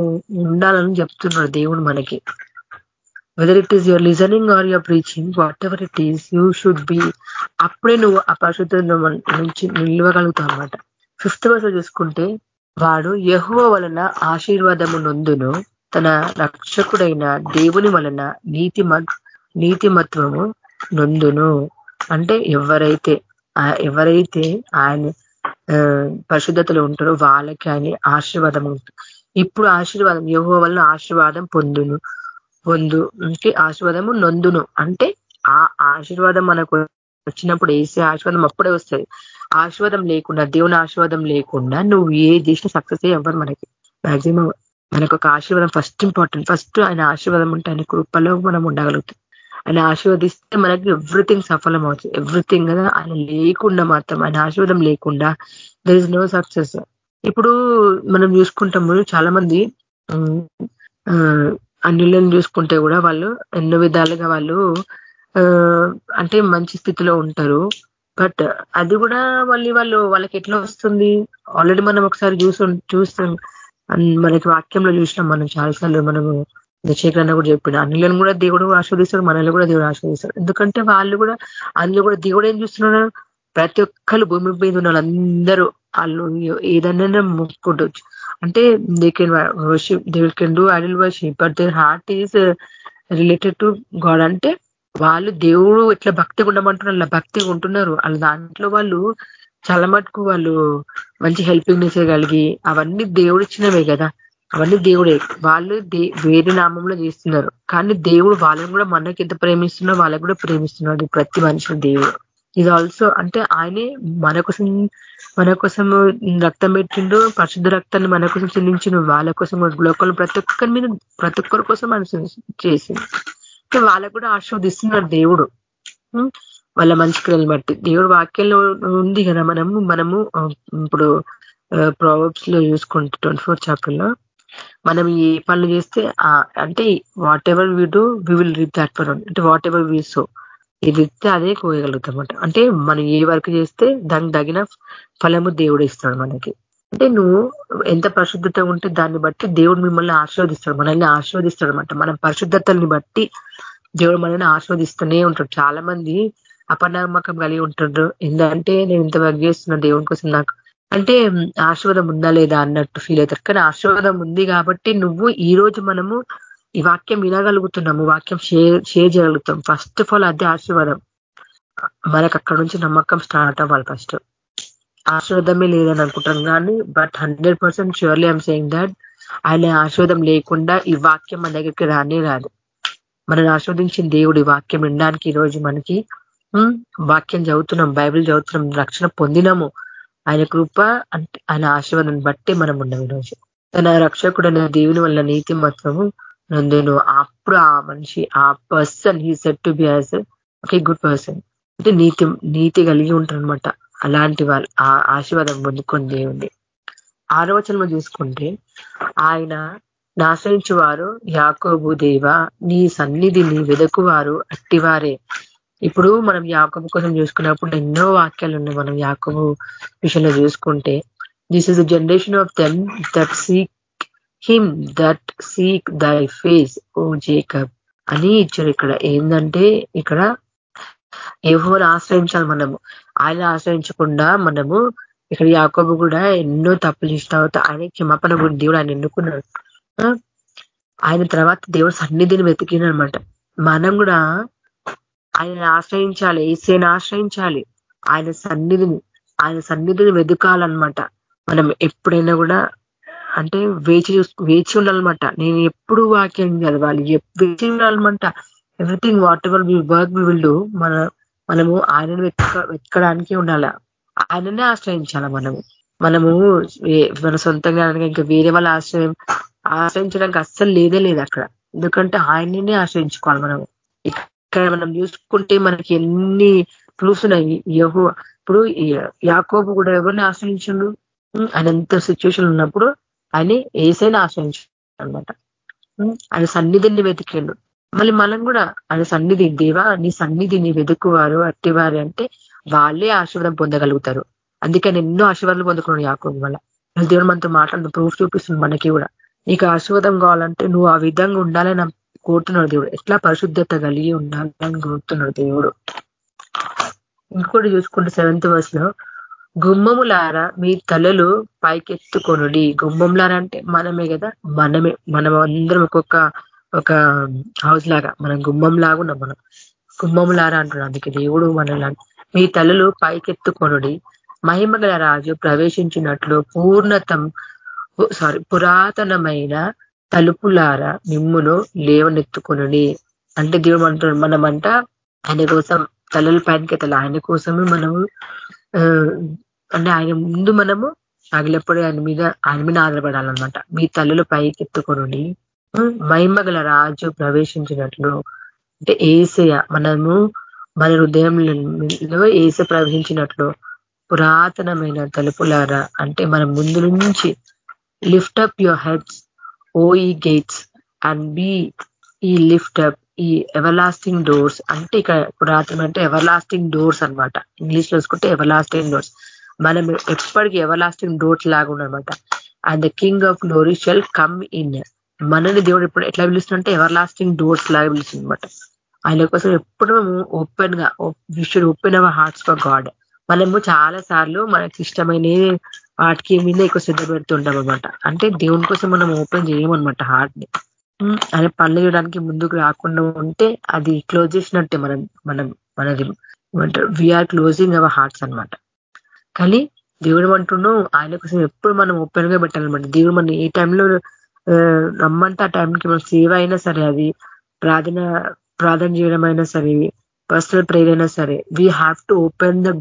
ఉండాలని చెప్తున్నాడు దేవుడు మనకి. Whether it is your listening or your preaching whatever it is you should be అప్పుడే నువ్వు ఆ పరిశుద్ధ నుంచి నిలవగలుగుతావు అనమాట ఫిఫ్త్ వర్స్ చూసుకుంటే వాడు యహువ వలన ఆశీర్వాదము నొందును తన రక్షకుడైన దేవుని వలన నీతి నీతిమత్వము నొందును. అంటే ఎవరైతే ఎవరైతే ఆయన పరిశుద్ధతలో ఉంటారో వాళ్ళకి ఆయన ఆశీర్వాదం ఇప్పుడు ఆశీర్వాదం యహో వలన ఆశీర్వాదం పొందును. పొందు అంటే ఆశీర్వాదము నొందును. అంటే ఆ ఆశీర్వాదం మనకు వచ్చినప్పుడు వేసే ఆశీర్వాదం అప్పుడే వస్తుంది. ఆశీర్వాదం లేకుండా దేవుని ఆశీర్వాదం లేకుండా నువ్వు ఏ చేసినా సక్సెస్ అవ్వరు మనకి. మ్యాక్సిమం మనకు ఒక ఆశీర్వాదం ఫస్ట్ ఇంపార్టెంట్ ఫస్ట్ ఆయన ఆశీర్వాదం ఉంటే ఆయన కృపలో మనం ఉండగలుగుతాం. ఆయన ఆశీర్వదిస్తే మనకి ఎవ్రీథింగ్ సఫలం అవుతుంది. ఎవ్రీథింగ్ కదా ఆయన లేకుండా మాత్రం ఆయన ఆశీర్వాదం లేకుండా దర్ ఇస్ నో సక్సెస్ ఇప్పుడు మనం చూసుకుంటాము చాలా మంది అన్యులను చూసుకుంటే కూడా వాళ్ళు ఎన్నో విధాలుగా వాళ్ళు అంటే మంచి స్థితిలో ఉంటారు. బట్ అది కూడా మళ్ళీ వాళ్ళు వాళ్ళకి ఎట్లా వస్తుంది? ఆల్రెడీ మనం ఒకసారి చూసు చూస్తాం. మనకి వాక్యంలో చూసినాం మనం చాలాసార్లు మనము దశకరణ కూడా చెప్పాడు అన్నిలను కూడా దేవుడు ఆస్వాదిస్తాడు మనల్ని కూడా దేవుడు ఆస్వాదిస్తాడు ఎందుకంటే వాళ్ళు కూడా అందులో కూడా దేవుడు ఏం చూస్తున్నాడు? ప్రతి ఒక్కరు భూమి మీద ఉన్న వాళ్ళందరూ వాళ్ళు ఏదన్నా మొక్కుంటవచ్చు అంటే they can worship they can do idol worship but their heart is related to God అంటే వాళ్ళు దేవుడు ఇట్లా భక్తిగా ఉండమంటున్నారు అలా భక్తిగా ఉంటున్నారు. అలా దాంట్లో వాళ్ళు చాలా మటుకు వాళ్ళు మంచి హెల్పింగ్ చేయగలిగి అవన్నీ దేవుడు ఇచ్చినవే కదా. అవన్నీ దేవుడే. వాళ్ళు వేరే నామంలో చేస్తున్నారు. కానీ దేవుడు వాళ్ళని కూడా మనకి ఎంత ప్రేమిస్తున్నా వాళ్ళకి కూడా ప్రేమిస్తున్నాడు ప్రతి మనిషిని దేవుడు. ఇది ఆల్సో అంటే ఆయనే మన కోసం మన కోసం రక్తం పెట్టిండు పరిశుద్ధ రక్తాన్ని మన కోసం చెల్లించిండు వాళ్ళ కోసం లోకల్ ప్రతి ఒక్కరి మీద ప్రతి ఒక్కరి కోసం మన చేసింది వాళ్ళకు కూడా ఆశీర్వదిస్తున్నాడు దేవుడు. వాళ్ళ మంచి క్రియలు బట్టి. దేవుడు వాక్యంలో ఉంది కదా మనము మనము ఇప్పుడు ప్రాబ్స్లో చూసుకుంటే ట్వంటీ ఫోర్ చాప్టర్లో మనం ఏ పనులు చేస్తే అంటే whatever we do we will reap that for అంటే వాట్ ఎవర్ వీ సో ఇది ఇస్తే అదే కోయగలుగుతామంట అంటే మనం ఏ వర్క్ చేస్తే దానికి తగిన ఫలము దేవుడు ఇస్తాడు మనకి. అంటే నువ్వు ఎంత పరిశుద్ధత ఉంటే దాన్ని బట్టి దేవుడు మిమ్మల్ని ఆశీర్వదిస్తాడు మనల్ని ఆశీర్వదిస్తాడు అనమాట మనం పరిశుద్ధతల్ని బట్టి దేవుడు మనల్ని ఆశీర్వదిస్తూనే ఉంటాడు. చాలా మంది అపనమ్మకం కలిగి ఉంటాడు ఎందుకంటే నేను ఇంత వర్క్ చేస్తున్నా దేవుని కోసం నాకు అంటే ఆశీర్వాదం ఉందా లేదా అన్నట్టు ఫీల్ అవుతారు. కానీ ఆశీర్వాదం ఉంది కాబట్టి నువ్వు ఈ రోజు మనము ఈ వాక్యం వినగలుగుతున్నాము వాక్యం షేర్ షేర్ చేయగలుగుతాం. ఫస్ట్ ఆఫ్ ఆల్ అదే ఆశీర్వాదం. మనకు అక్కడ నుంచి నమ్మకం స్టార్ట్ అవ్వాలి ఫస్ట్ ఆశీర్వాదమే లేదని అనుకుంటాం కానీ but hundred percent surely I'm saying that ఆయన ఆశీర్వాదం లేకుండా ఈ వాక్యం మన దగ్గరికి రానే రాదు. మనం ఆశీర్వదించిన దేవుడు ఈ వాక్యం వినడానికి ఈరోజు మనకి వాక్యం చదువుతున్నాం బైబిల్ చదువుతున్నాం రక్షణ పొందినాము. ఆయన కృప అంటే ఆయన ఆశీర్వాదాన్ని బట్టి మనం ఉన్నాం ఈరోజు తన రక్షకుడైన దేవుని వల్ల నీతి మాత్రము నేను అప్పుడు ఆ మనిషి ఆ person he said to be as okay good person అంటే నీతి నీతి కలిగి ఉంటారనమాట అలాంటి వాళ్ళు ఆ ఆశీర్వాదం పొందుకొని దేవుంది ఆరోచనలు చూసుకుంటే ఆయన నాశ్రయించు వారు యాకోబు దేవ నీ సన్నిధిని వెదకువారు అట్టివారే. ఇప్పుడు మనం యాకోబు కోసం చూసుకున్నప్పుడు ఎన్నో వాక్యాలు ఉన్నాయి మనం యాకబు విషయంలో చూసుకుంటే. This is generation of them that seek him that seek thy face O Jacob అని ఇచ్చారు ఇక్కడ. ఏంటంటే ఇక్కడ ఎవరు ఆశ్రయించాలి మనము? ఆయన ఆశ్రయించకుండా మనము ఇక్కడ యాకోబు కూడా ఎన్నో తప్పులు ఇష్టం అవుతాయి ఆయన క్షమాపణ కూడా దేవుడు ఆయన ఎన్నుకున్నాడు. ఆయన తర్వాత దేవుడు సన్నిధిని వెతికినమాట మనం కూడా ఆయన ఆశ్రయించాలి ఏసేని ఆశ్రయించాలి. ఆయన సన్నిధిని ఆయన సన్నిధిని వెతుకాలన్నమాట. మనం ఎప్పుడైనా కూడా అంటే వేచి వేచి ఉండాలన్నమాట. నేను ఎప్పుడు వాక్యం చదవాలి వేచి ఉండాలన్నమాట. Everything whatever we work we will do మన మనము ఆయనను వెతక వెతకడానికి ఉండాల. ఆయననే ఆశ్రయించాల మనము. మనము మన సొంతంగా ఇంకా వేరే వాళ్ళ ఆశ్రయం ఆశ్రయించడానికి అస్సలు లేదే లేదు అక్కడ. ఎందుకంటే ఆయననే ఆశ్రయించుకోవాలి మనము. ఇక్కడ మనం చూసుకుంటే మనకి ఎన్ని ప్రూఫ్స్ ఉన్నాయి. యహో ఇప్పుడు యాకోబు కూడా ఎవరిని ఆశ్రయించండు? ఆయన ఎంత సిచ్యువేషన్ ఉన్నప్పుడు అని ఏసైనా ఆశ్రయించు అనమాట ఆయన సన్నిధిని వెతికిండు. మళ్ళీ మనం కూడా ఆయన సన్నిధి దేవా నీ సన్నిధిని వెతుకువారు అట్టివారు అంటే వాళ్ళే ఆశీర్వాదం పొందగలుగుతారు. అందుకని ఎన్నో ఆశీర్వాదాలు పొందుకున్నాడు యాకోబు వల్ల. దేవుడు మనతో మాట్లాడుతూ ప్రూఫ్ చూపిస్తుంది మనకి కూడా. నీకు ఆశీర్వాదం కావాలంటే నువ్వు ఆ విధంగా ఉండాలని కోరుతున్నాడు దేవుడు. ఎట్లా పరిశుద్ధత కలిగి ఉండాలని కోరుతున్నాడు దేవుడు. ఇంకోటి చూసుకుంటే సెవెంత్ వర్స్లో గుమ్మములారా మీ తలలు పైకెత్తుకొనుడి. గుమ్మంలారా అంటే మనమే కదా మనమే. మనం అందరం ఒక్కొక్క ఒక హౌస్ లాగా మనం గుమ్మం లాగా మనం. గుమ్మంలారా అంటున్నాం అందుకే దేవుడు మనల్ని మీ తలలు పైకెత్తుకొనుడి. మహిమగల రాజు ప్రవేశించినట్లు పూర్ణతం సారీ పురాతనమైన తలుపులారా మిమ్మును లేవనెత్తుకొనుడి. అంటే దేవుడు అంటున్నాడు మనమంట ఆయన కోసం తలలు పైనకెత్తలు ఆయన కోసమే మనము అంటే ఆయన ముందు మనము తగిలప్పుడు ఆయన మీద ఆయన మీద ఆధారపడాలన్నమాట. మీ తల్లులు పైకెత్తుకొని మైమగల రాజు ప్రవేశించినట్లు. అంటే ఏసయ మనము మన హృదయంలో ఏస ప్రవేశించినట్లు పురాతనమైన తలుపులారా అంటే మన ముందు నుంచి lift up your heads O ye gates and be ye lift up ye everlasting doors అంటే ఇక్కడ పురాతనం అంటే ఎవర్ లాస్టింగ్ డోర్స్ అనమాట ఇంగ్లీష్లో చూసుకుంటే ఎవర్ లాస్టింగ్ డోర్స్ మనం ఎప్పటికీ ఎవర్ లాస్టింగ్ డోర్స్ లాగా ఉన్నమాట and the king of glory shall come in మనని దేవుడు ఎప్పుడు ఎట్లా పిలుస్తుంటే ఎవర్ లాస్టింగ్ డోర్స్ లాగా పిలుస్తుంది అనమాట ఆయన కోసం ఎప్పుడు మేము ఓపెన్గా should open our hearts for God మనము చాలా సార్లు మనకి ఇష్టమైన వాటికి మీద ఎక్కువ శ్రద్ధ పెడుతుంటాం అనమాట అంటే దేవుని కోసం మనం ఓపెన్ చేయమనమాట హార్ట్ని. ఆయన పనులు చేయడానికి ముందుకు రాకుండా ఉంటే అది క్లోజ్ చేసినట్టే మనం మనం మనది ఏమంటారు వీఆర్ క్లోజింగ్ అవర్ హార్ట్స్ అనమాట కానీ దేవుడు అంటున్నాం ఆయన కోసం ఎప్పుడు మనం ఓపెన్గా పెట్టాలన్నమాట. దేవుడు మనం ఏ టైంలో రమ్మంటే ఆ టైంకి మనం సేవ అయినా సరే అది ప్రార్థన ప్రార్థన చేయడం అయినా సరే పర్సనల్ ప్రేయర్ అయినా సరే we have to open the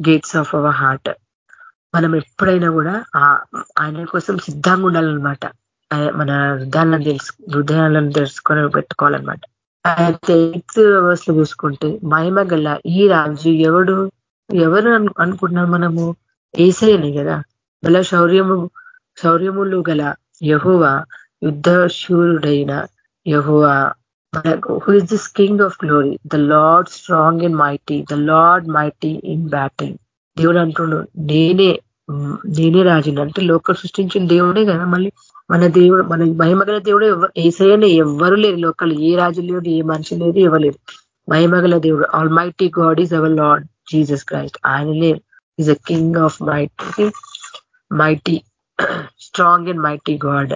gates of our heart మనం ఎప్పుడైనా కూడా ఆయన కోసం సిద్ధంగా ఉండాలన్నమాట. మన హృదయాలను తెలుసు హృదయాలను తెలుసుకొని పెట్టుకోవాలన్నమాట. అయితే ఎయిత్ అవర్స్ చూసుకుంటే మహిమ గల ఈ రాజు ఎవడు? ఎవరు అనుకుంటున్నాం మనము? ఏసైనే కదా. మళ్ళా శౌర్యము శౌర్యములు గల యహువ యుద్ధ శూరుడైన యహువ who is this king of glory the lord strong in mighty the lord mighty in batting దేవుడు అంటుండు నేనే నేనే రాజుని అంటే లోకం సృష్టించిన దేవుడే కదా. మళ్ళీ మన దేవుడు మన మహిమగల దేవుడు ఏసైనా ఎవ్వరు లేరు లోకల్. ఏ రాజు లేడు ఏ మనిషి లేదు ఇవ్వలేరు మహిమగల దేవుడు almighty God is our lord Jesus Christ ఆయననే is a king of mighty mighty strong and mighty God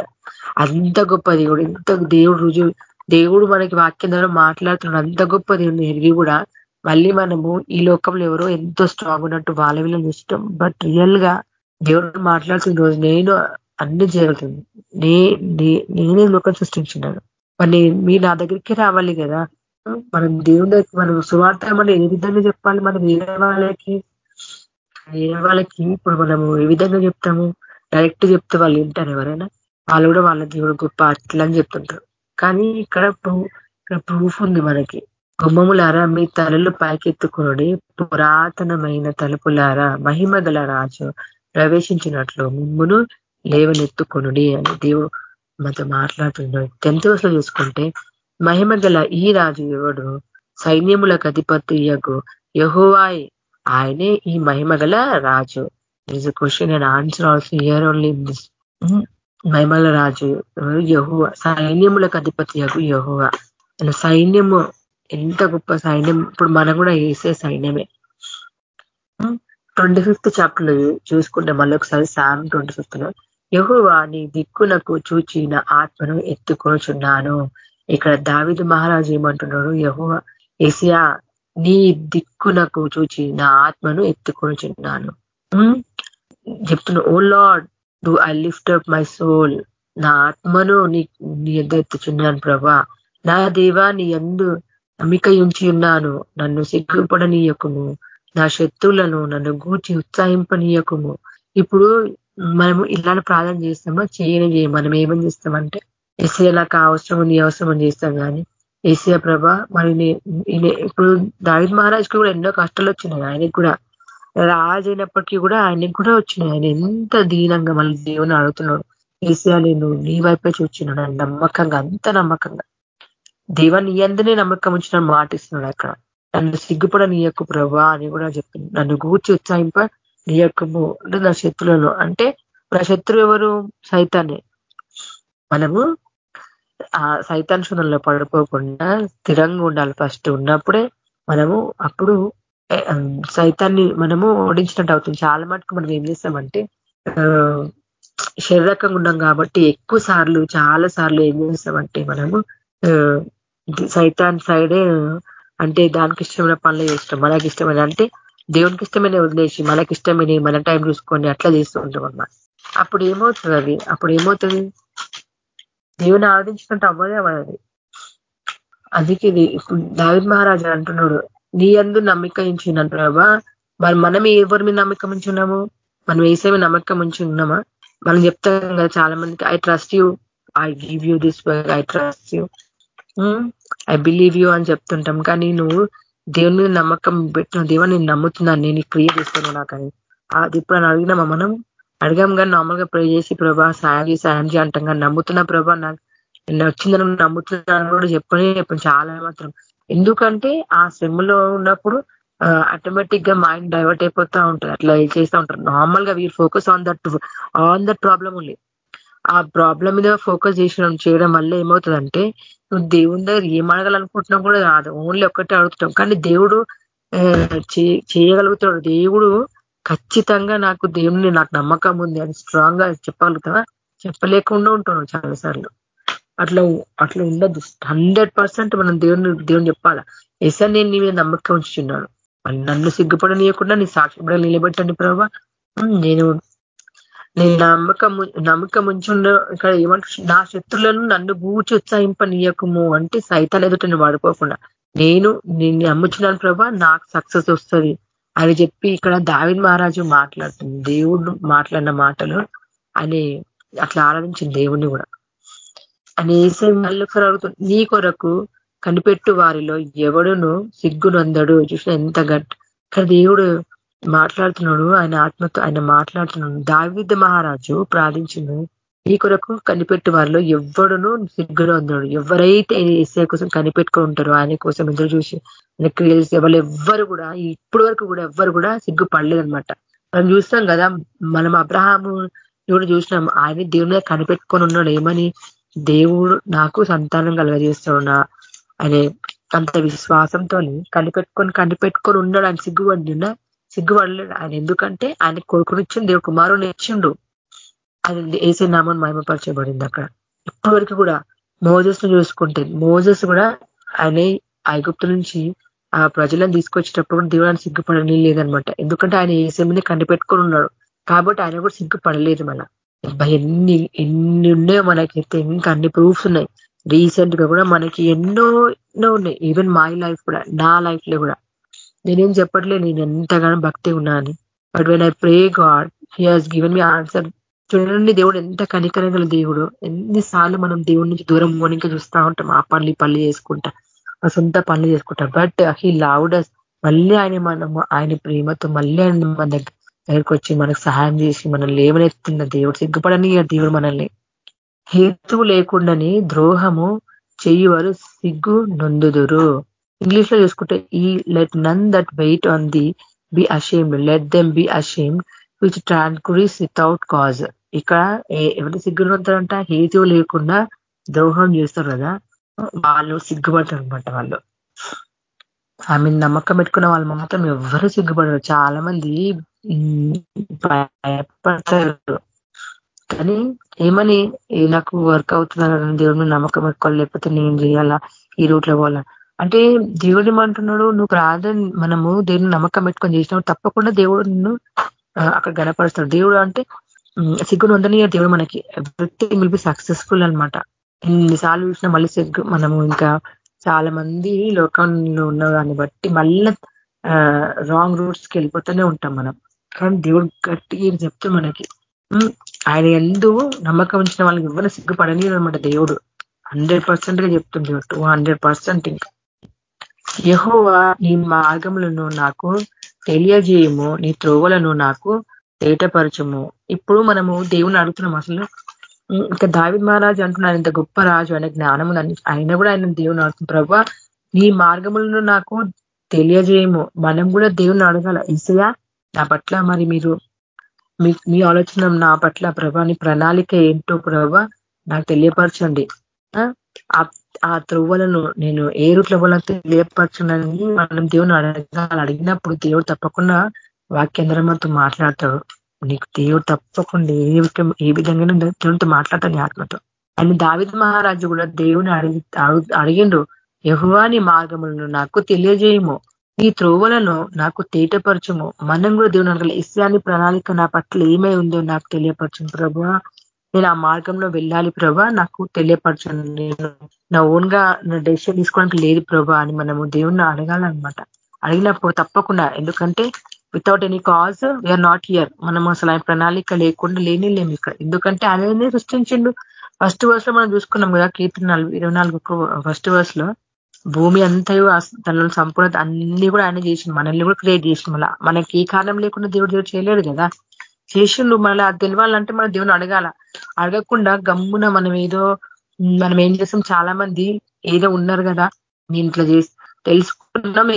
అంత గొప్ప దేవుడు. ఎంత దేవుడు రుజువు దేవుడు మనకి వాక్యం ద్వారా మాట్లాడుతున్నాడు. అంత గొప్ప దేవుడిని ఎరిగి కూడా మళ్ళీ మనము ఈ లోకంలో ఎవరో ఎంతో స్ట్రాంగ్ ఉన్నట్టు వాళ్ళ వీళ్ళని ఇష్టం బట్ రియల్గా దేవుడు మాట్లాడుతున్న రోజు నేను అన్ని జరుగుతుంది. నే నేనే లోకం సృష్టించినాను. మరి మీరు నా దగ్గరికి రావాలి కదా? మనం దేవుని మనం సువార్త మనం ఏ విధంగా చెప్పాలి? మనం వేరే వాళ్ళకి వేరే వాళ్ళకి ఇప్పుడు మనము ఏ విధంగా చెప్తాము? డైరెక్ట్ చెప్తే వాళ్ళు వింటారు ఎవరైనా? వాళ్ళు కూడా వాళ్ళ దేవుడు గొప్ప అట్లా అని చెప్తుంటారు. కానీ ఇక్కడ ఇక్కడ ప్రూఫ్ ఉంది మనకి. గుమ్మములారా మీ తలలు పైకెత్తుకుని పురాతనమైన తలుపులారా మహిమ గల రాజు ప్రవేశించినట్లు మిమ్మును లేవనెత్తుకొనుడి అని దేవుడు మనతో మాట్లాడుతున్నాడు టెన్త్లో చూసుకుంటే మహిమ గల ఈ రాజు ఎవడు? సైన్యములకు అధిపతి యగు యహోవాయ్. ఆయనే ఈ మహిమ గల రాజు is question and answer also here only this మహిమల రాజు యహువ. సైన్యములకు అధిపతి యగు యహువ. సైన్యము ఎంత గొప్ప సైన్యం. ఇప్పుడు మనం కూడా వేసే సైన్యమే. ట్వంటీ ఫిఫ్త్ చాప్టర్ చూసుకుంటే మళ్ళీ ఒకసారి సామ్ ట్వంటీ ఫిఫ్త్లో యహువా నీ దిక్కునకు చూచి నా ఆత్మను ఎత్తుకొనుచున్నాను. ఇక్కడ దావిదు మహారాజు ఏమంటున్నాడు? యహువ ఏసియా నీ దిక్కునకు చూచి నా ఆత్మను ఎత్తుకొనుచున్నాను. చెప్తున్నా O lord do I lift up my soul. నా ఆత్మను నీ నీ ఎద్దు ఎత్తుచున్నాను ప్రభా. నా దేవా నీ ఎందు నమ్మిక ఉంచి ఉన్నాను. నన్ను సిగ్గుపడనీయకుము. నా శత్రువులను నన్ను గూర్చి ఉత్సాహింపనీయకుము. ఇప్పుడు మనము ఇలానే ప్రార్థన చేస్తామా? చేయని మనం ఏమని చేస్తామంటే ఎస్ఏలకు అవసరం నీ అవసరం అని చేస్తాం కానీ ఏసీఆ ప్రభ మరి ఇప్పుడు దావిద్ మహారాజ్కి కూడా ఎన్నో కష్టాలు వచ్చినాయి. ఆయనకి కూడా రాజు అయినప్పటికీ కూడా ఆయనకి కూడా వచ్చినాయి. ఆయన ఎంత దీనంగా మళ్ళీ దేవుని అడుగుతున్నాడు. ఏసీఆ నేను నీ వైపే చూచినాడు నమ్మకంగా అంత నమ్మకంగా. దేవ నీ అందనే నమ్మకం ఉంచిన మాటిస్తున్నాడు అక్కడ. నన్ను సిగ్గుపడ నీ యొక్క ప్రభా అని కూడా చెప్తుంది నన్ను గూర్చి ఉత్సాహింప నీయకము అంటే నా శత్రులలో అంటే నా శత్రువు ఎవరు? సైతాన్ని మనము ఆ సైతాన్ శునంలో పడిపోకుండా స్థిరంగా ఉండాలి ఫస్ట్. ఉన్నప్పుడే మనము అప్పుడు సైతాన్ని మనము ఓడించినట్టు అవుతుంది. చాలా మటుకు మనం ఏం చేస్తామంటే శరీరకంగా ఉన్నాం కాబట్టి ఎక్కువ సార్లు చాలా సార్లు ఏం చేస్తామంటే మనము సైతాన్ సైడే అంటే దానికి ఇష్టమైన పనులు చేస్తాం. మనకి ఇష్టమైన అంటే దేవునికి ఇష్టమైన వదిలేసి మనకి ఇష్టమైన మన టైం చూసుకొని అట్లా చేస్తూ ఉంటాం అన్నమాట. అప్పుడు ఏమవుతుంది అది అప్పుడు ఏమవుతుంది? దేవుని ఆరాధించినట్టు అవ్వదే అవ్వదు అందుకే ఇది దావిద్ మహారాజు అంటున్నాడు నీ అందు నమ్మిక ఉంచిన ప్రభా. మరి మనం ఎవరి మీద నమ్మకం ఉంచున్నాము మనం వేసే నమ్మకం ఉంచున్నామా మనం చెప్తాం కదా చాలా మందికి I trust you I give you this I trust you. I believe you అని చెప్తుంటాం. కానీ నువ్వు దేవుని మీద నమ్మకం పెట్టిన దేవా నేను నమ్ముతున్నాను. నేను క్రియ చేస్తాను నాకని. అది ఇప్పుడు అని అడిగినామా మనం? అడిగాం కానీ నార్మల్గా ప్రే చేసి ప్రభా సాయం చేసి సాయం చేయ అంటాం కానీ నమ్ముతున్నా ప్రభా నాకు నేను వచ్చిందని నమ్ముతున్నాను కూడా చెప్పని చెప్పాను చాలా మాత్రం. ఎందుకంటే ఆ శ్రమలో ఉన్నప్పుడు ఆటోమేటిక్గా మైండ్ డైవర్ట్ అయిపోతా ఉంటుంది. అట్లా చేస్తూ ఉంటారు. నార్మల్గా వీరు focus on that on that problem ఉంది ఆ ప్రాబ్లం మీద ఫోకస్ చేసిన చేయడం వల్ల ఏమవుతుందంటే నువ్వు దేవుని దగ్గర ఏం అడగాలనుకుంటున్నావు కూడా రాదు ఓన్లీ ఒక్కటే అడుగుతాం కానీ దేవుడు చేయగలుగుతాడు దేవుడు ఖచ్చితంగా నాకు దేవుని నాకు నమ్మకం ఉంది. అని స్ట్రాంగ్గా చెప్పగలుగుతావా? చెప్పలేకుండా ఉంటాను చాలాసార్లు. అట్లా అట్లా ఉండదు హండ్రెడ్ పర్సెంట్ మనం దేవుని దేవుని చెప్పాలా? ఎసా నేను నీ మీద నమ్మకం ఉంచుతున్నాను నన్ను సిగ్గుపడనీయకుండా నీ సాక్షిపడ నిలబెట్టండి ప్రభావ నేను నేను నమ్మకం నమ్మకం ఉంచుండ ఇక్కడ ఏమంటు నా శత్రులను నన్ను బూచి ఉత్సాహింపనీయకము అంటే సైతాలు ఎదుటని వాడుకోకుండా. నేను నిన్ను నమ్ముచున్నాను ప్రభా నాకు సక్సెస్ వస్తుంది. అని చెప్పి ఇక్కడ దావిన్ మహారాజు మాట్లాడుతుంది. దేవుడు మాట్లాడిన మాటలు అని అట్లా ఆరాధించింది దేవుణ్ణి కూడా. అని వేసే మళ్ళీ అడుగుతుంది నీ కొరకు కనిపెట్టు వారిలో ఎవడును సిగ్గునందడు? చూసిన ఎంత గట్ ఇక్కడ దేవుడు మాట్లాడుతున్నాడు ఆయన ఆత్మతో ఆయన మాట్లాడుతున్నాడు. దావిద్ద మహారాజు ప్రార్థించిండు ఈ కొరకు కనిపెట్టి వారిలో ఎవడును సిగ్గులో ఉన్నాడు ఎవరైతే ఏసే కోసం కనిపెట్టుకుని ఉంటారో ఆయన కోసం ఎదురు చూసి ఆయన క్రియలు వాళ్ళు ఎవ్వరు కూడా ఇప్పటి వరకు కూడా ఎవ్వరు కూడా సిగ్గు పడలేదనమాట మనం చూస్తాం కదా మనం అబ్రహాము దేవుడు చూసినాం ఆయన దేవుని కనిపెట్టుకొని ఉన్నాడు. ఏమని? దేవుడు నాకు సంతానం కలగజేస్తాడు అనే అంత విశ్వాసంతో కనిపెట్టుకొని కనిపెట్టుకొని ఉన్నాడు. ఆయన సిగ్గుపడినా సిగ్గుపడలేడు ఆయన ఎందుకంటే ఆయన కొడుకునిచ్చిండు దేవుడు కుమారుని ఇచ్చిండు. అది ఏసే నామం మహిమపరచబడింది అక్కడ. ఇప్పటి వరకు కూడా మోజస్ను చూసుకుంటే మోజస్ కూడా ఆయన ఐగుప్తు నుంచి ఆ ప్రజలను తీసుకొచ్చేటప్పుడు కూడా దేవుడు సిగ్గుపడని లేదనమాట. ఎందుకంటే ఆయన ఏసేమిని కనిపెట్టుకొని ఉన్నాడు. కాబట్టి ఆయన కూడా సిగ్గుపడలేదు మన ఎన్ని ఎన్ని ఉన్నాయో మనకైతే ఇంకా అన్ని ప్రూఫ్స్ ఉన్నాయి. రీసెంట్గా కూడా మనకి ఎన్నో ఎన్నో ఉన్నాయి. ఈవెన్ మై లైఫ్ కూడా నా లైఫ్లో కూడా. నేనేం చెప్పట్లేదు నేను ఎంతగానో భక్తి ఉన్నా అని but when I pray God he has given me answer చూడండి దేవుడు ఎంత కనికరగల దేవుడు. ఎన్నిసార్లు మనం దేవుడి నుంచి దూరం మోనిక చూస్తూ ఉంటాం ఆ పనులు పనులు చేసుకుంటా ఆ సొంత పనులు చేసుకుంటాం. బట్ హీ లావుడస్ మళ్ళీ ఆయన మనము ఆయన ప్రేమతో మళ్ళీ ఆయన మన దగ్గరికి వచ్చి మనకు సహాయం చేసి మనల్ని లేవనెత్తున్న దేవుడు సిగ్గుపడని దేవుడు మనల్ని. హేతువు లేకుండానే ద్రోహము చేయువారు సిగ్గు నొందుదురు. ఇంగ్లీష్లో చూసుకుంటే ఈ let none that wait on thee be ashamed let them be ashamed which transgress without cause ఇక్కడ ఎవరి సిగ్గుపడతారంట హేతు లేకుండా ద్రోహం చేస్తారు కదా వాళ్ళు సిగ్గుపడతారు అనమాట వాళ్ళు ఆమె నమ్మకం పెట్టుకున్న వాళ్ళు మాత్రం ఎవరు సిగ్గుపడరు. చాలా మంది భయపడతారు. కానీ ఏమని నాకు వర్క్ అవుతుందని దేవుడిని నమ్మకం పెట్టుకోవాలి లేకపోతే నేను చేయాలా? ఈ రూట్లో పోవాలా? అంటే దేవుడు ఏమంటున్నాడు నువ్వు ప్రార్థన మనము దేవుని నమ్మకం పెట్టుకొని చేసినప్పుడు తప్పకుండా దేవుడు నిన్ను అక్కడ గనపరుస్తాడు. దేవుడు అంటే సిగ్గును ఉందని దేవుడు మనకి. ఎవ్రీథింగ్ విల్ బి సక్సెస్ఫుల్ అనమాట ఎన్నిసార్లు చూసినా మళ్ళీ సిగ్గు మనము ఇంకా చాలా మంది లోకంలో ఉన్న దాన్ని బట్టి మళ్ళీ రాంగ్ రూట్స్కి వెళ్ళిపోతూనే ఉంటాం మనం. కానీ దేవుడు గట్టిగా చెప్తే మనకి ఆయన ఎందు నమ్మకం ఉంచిన వాళ్ళకి ఎవరు సిగ్గుపడని అనమాట దేవుడు. హండ్రెడ్ పర్సెంట్గా చెప్తుంది టూ హండ్రెడ్ పర్సెంట్ ఇంకా. యహోవా నీ మార్గములను నాకు తెలియజేయము నీ త్రోవలను నాకు తేటపరచము. ఇప్పుడు మనము దేవుని అడుగుతున్నాం అసలు. ఇంకా దావిద్ మహారాజు అంటున్నారు ఇంత గొప్ప రాజు అనే జ్ఞానము అయినా కూడా ఆయన దేవుని అడుగుతుంది ప్రభా నీ మార్గములను నాకు తెలియజేయము. మనం కూడా దేవుని అడగాల. ఇసయా నా పట్ల మరి మీరు మీ ఆలోచన నా పట్ల ప్రభా నీ ప్రణాళిక ఏంటో ప్రభా నాకు తెలియపరచండి. ఆ త్రువ్వలను నేను ఏ రూట్లో పోవాలని తెలియపరచునని మనం దేవుని అడగాలి. అడిగినప్పుడు దేవుడు తప్పకుండా వాక్యంధ్రం మనతో మాట్లాడతాడు. నీకు దేవుడు తప్పకుండా ఏ ఏ విధంగా దేవునితో మాట్లాడతాను ఆత్మతో. అండ్ దావిద మహారాజు కూడా దేవుని అడిగి అడిగిండు యహువాని మార్గములను నాకు తెలియజేయము. ఈ త్రోవలను నాకు తేటపరచము. మనం కూడా దేవుని అడగల. ఇస్లామి ప్రణాళిక నా పట్ల ఏమై ఉందో నాకు తెలియపరచుము ప్రభు. నేను ఆ మార్గంలో వెళ్ళాలి ప్రభా. నాకు తెలియపరచను నేను నా ఓన్గా నా డెసిషన్ తీసుకోవడానికి లేదు ప్రభా అని మనము దేవుణ్ణి అడగాలన్నమాట. అడిగినప్పుడు తప్పకుండా. ఎందుకంటే without any cause we are not here మనం అసలు ఆయన ప్రణాళిక లేకుండా లేని లేము ఇక్కడ. ఎందుకంటే ఆయననే సృష్టించిండు. ఫస్ట్ వర్స్లో మనం చూసుకున్నాం కదా కీర్తన ఇరవై నాలుగు ఫస్ట్ వర్స్లో భూమి అంతా తనలో సంపూర్ణత అన్ని కూడా ఆయన చేసింది మనల్ని కూడా క్రియేట్ చేసింది మళ్ళా మనకి ఈ కారణం లేకుండా దేవుడు దేవుడు చేయలేడు కదా. చేసిండు మళ్ళీ అది తెలియాలంటే మన దేవుని అడగాల. అడగకుండా గమ్మున మనం ఏదో మనం ఏం చేస్తాం? చాలా మంది ఏదో ఉన్నారు కదా మీ ఇంట్లో చేసి తెలుసుకున్నాం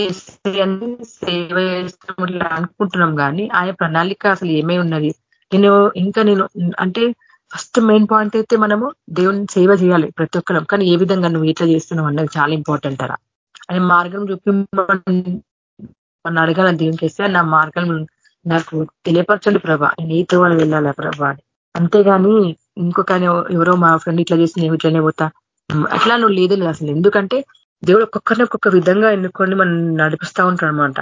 సేవ చేస్తాం అనుకుంటున్నాం కానీ ఆయన ప్రణాళిక అసలు ఏమై ఉన్నది? నేను ఇంకా నేను అంటే ఫస్ట్ మెయిన్ పాయింట్ అయితే మనము దేవుని సేవ చేయాలి ప్రతి ఒక్కరం. కానీ ఏ విధంగా నువ్వు ఇట్లా చేస్తున్నావు అన్నది చాలా ఇంపార్టెంట్ అలా. అనే మార్గం చూపి మన అడగాల దేవునికి వేస్తే నా మార్గం నాకు తెలియపరచండి ప్రభా. నేను ఈతో వాళ్ళు వెళ్ళాలి ప్రభా అంతేగాని ఇంకొక ఎవరో మా ఫ్రెండ్ ఇట్లా చేసి నేను ఇట్లనే పోతా అట్లా నువ్వు లేదు అసలు. ఎందుకంటే దేవుడు ఒక్కొక్కరిని ఒక్కొక్క విధంగా ఎన్నుకొని మనం నడిపిస్తూ ఉంటాడు అనమాట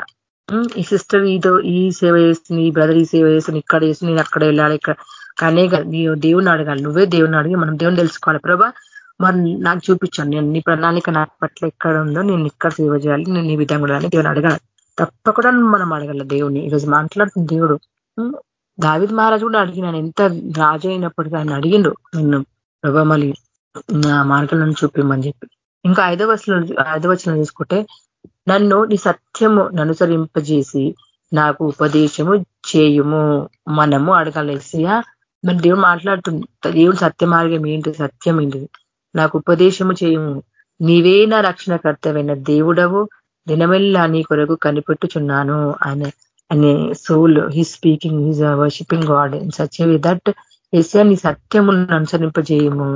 ఈ సిస్టర్ ఇదో ఈ సేవ చేస్తుంది ఈ బ్రదర్ ఈ సేవ చేస్తుంది ఇక్కడ చేస్తుంది నేను అక్కడ వెళ్ళాలి ఇక్కడ. కానీ నీ దేవుని అడగాలి. నువ్వే దేవుని అడిగి మనం దేవుని తెలుసుకోవాలి. ప్రభా మరి నాకు చూపించాను నేను నీ ప్రణాళిక నా పట్ల ఎక్కడ ఉందో నేను ఇక్కడ సేవ చేయాలి. నేను ఈ విధంగా దేవుని అడగాలి. తప్పకుండా మనం అడగల దేవుని ఈరోజు మాట్లాడుతున్న దేవుడు దావిద్ మహారాజు కూడా అడిగినాను ఎంత రాజు అయినప్పటికీ ఆయన అడిగిండు నిన్ను ప్రభా మళ్ళీ నా మార్గాలను చూపిమని చెప్పి. ఇంకా ఐదవ వచనం ఐదవ వచనం చూసుకుంటే నన్ను నీ సత్యము అనుసరింపజేసి నాకు ఉపదేశము చేయుము. మనము అడగలేసియా మన దేవుడు మాట్లాడుతుంది దేవుడు సత్య మార్గం ఏంటి? సత్యం ఏంటిది? నాకు ఉపదేశము చేయము. నీవే నా రక్షణకర్తవైన దేవుడవు. దినమెల్లా నీ కొరకు కనిపెట్టుచున్నాను అని అనే soul he speaking he's worshipping God in such way that ఎస్యా నీ సత్యమును అనుసరింపజేయము.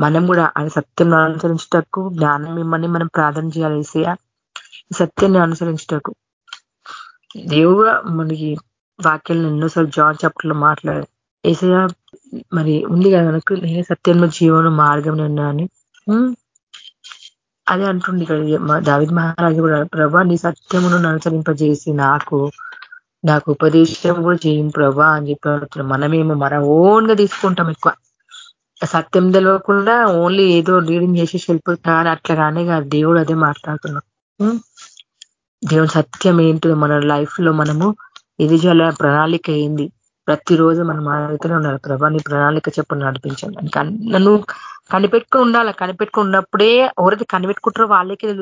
మనం కూడా ఆయన సత్యం అనుసరించటకు జ్ఞానం మిమ్మల్ని మనం ప్రార్థన చేయాలి ఏసయా సత్యాన్ని అనుసరించటకు. దేవుడు మనకి వాక్యాలను ఎన్నోసార్లు జాన్ చాప్టర్లో మాట్లాడారు ఏసయ మరి ఉంది కదా మనకు నేనే సత్యంలో జీవన మార్గం నిన్నా అని. అదే అంటుండి ఇక్కడ దావిద్ మహారాజు కూడా ప్రభా నీ సత్యమును అనుసరింపజేసి నాకు నాకు ఉపదేశం కూడా చేయం ప్రభా అని చెప్పి మనమేమో మన ఓన్గా తీసుకుంటాం ఎక్కువ. సత్యం తెలియకుండా ఓన్లీ ఏదో రీడింగ్ చేసి వెళ్ళిపోతా అట్లా కానీ కాదు. దేవుడు అదే మాట్లాడుతున్నాం దేవుని సత్యం ఏంటో మన లైఫ్లో మనము ఇది చాలా ప్రణాళిక ఏంది? ప్రతిరోజు మనం అడుగుతూనే ఉండాలి. ప్రభా నీ ప్రణాళిక చెప్పు నడిపించండి. నన్ను కనిపెట్టుకుని ఉండాలి. కనిపెట్టుకుని ఉన్నప్పుడే ఎవరైతే కనిపెట్టుకుంటారో వాళ్ళకి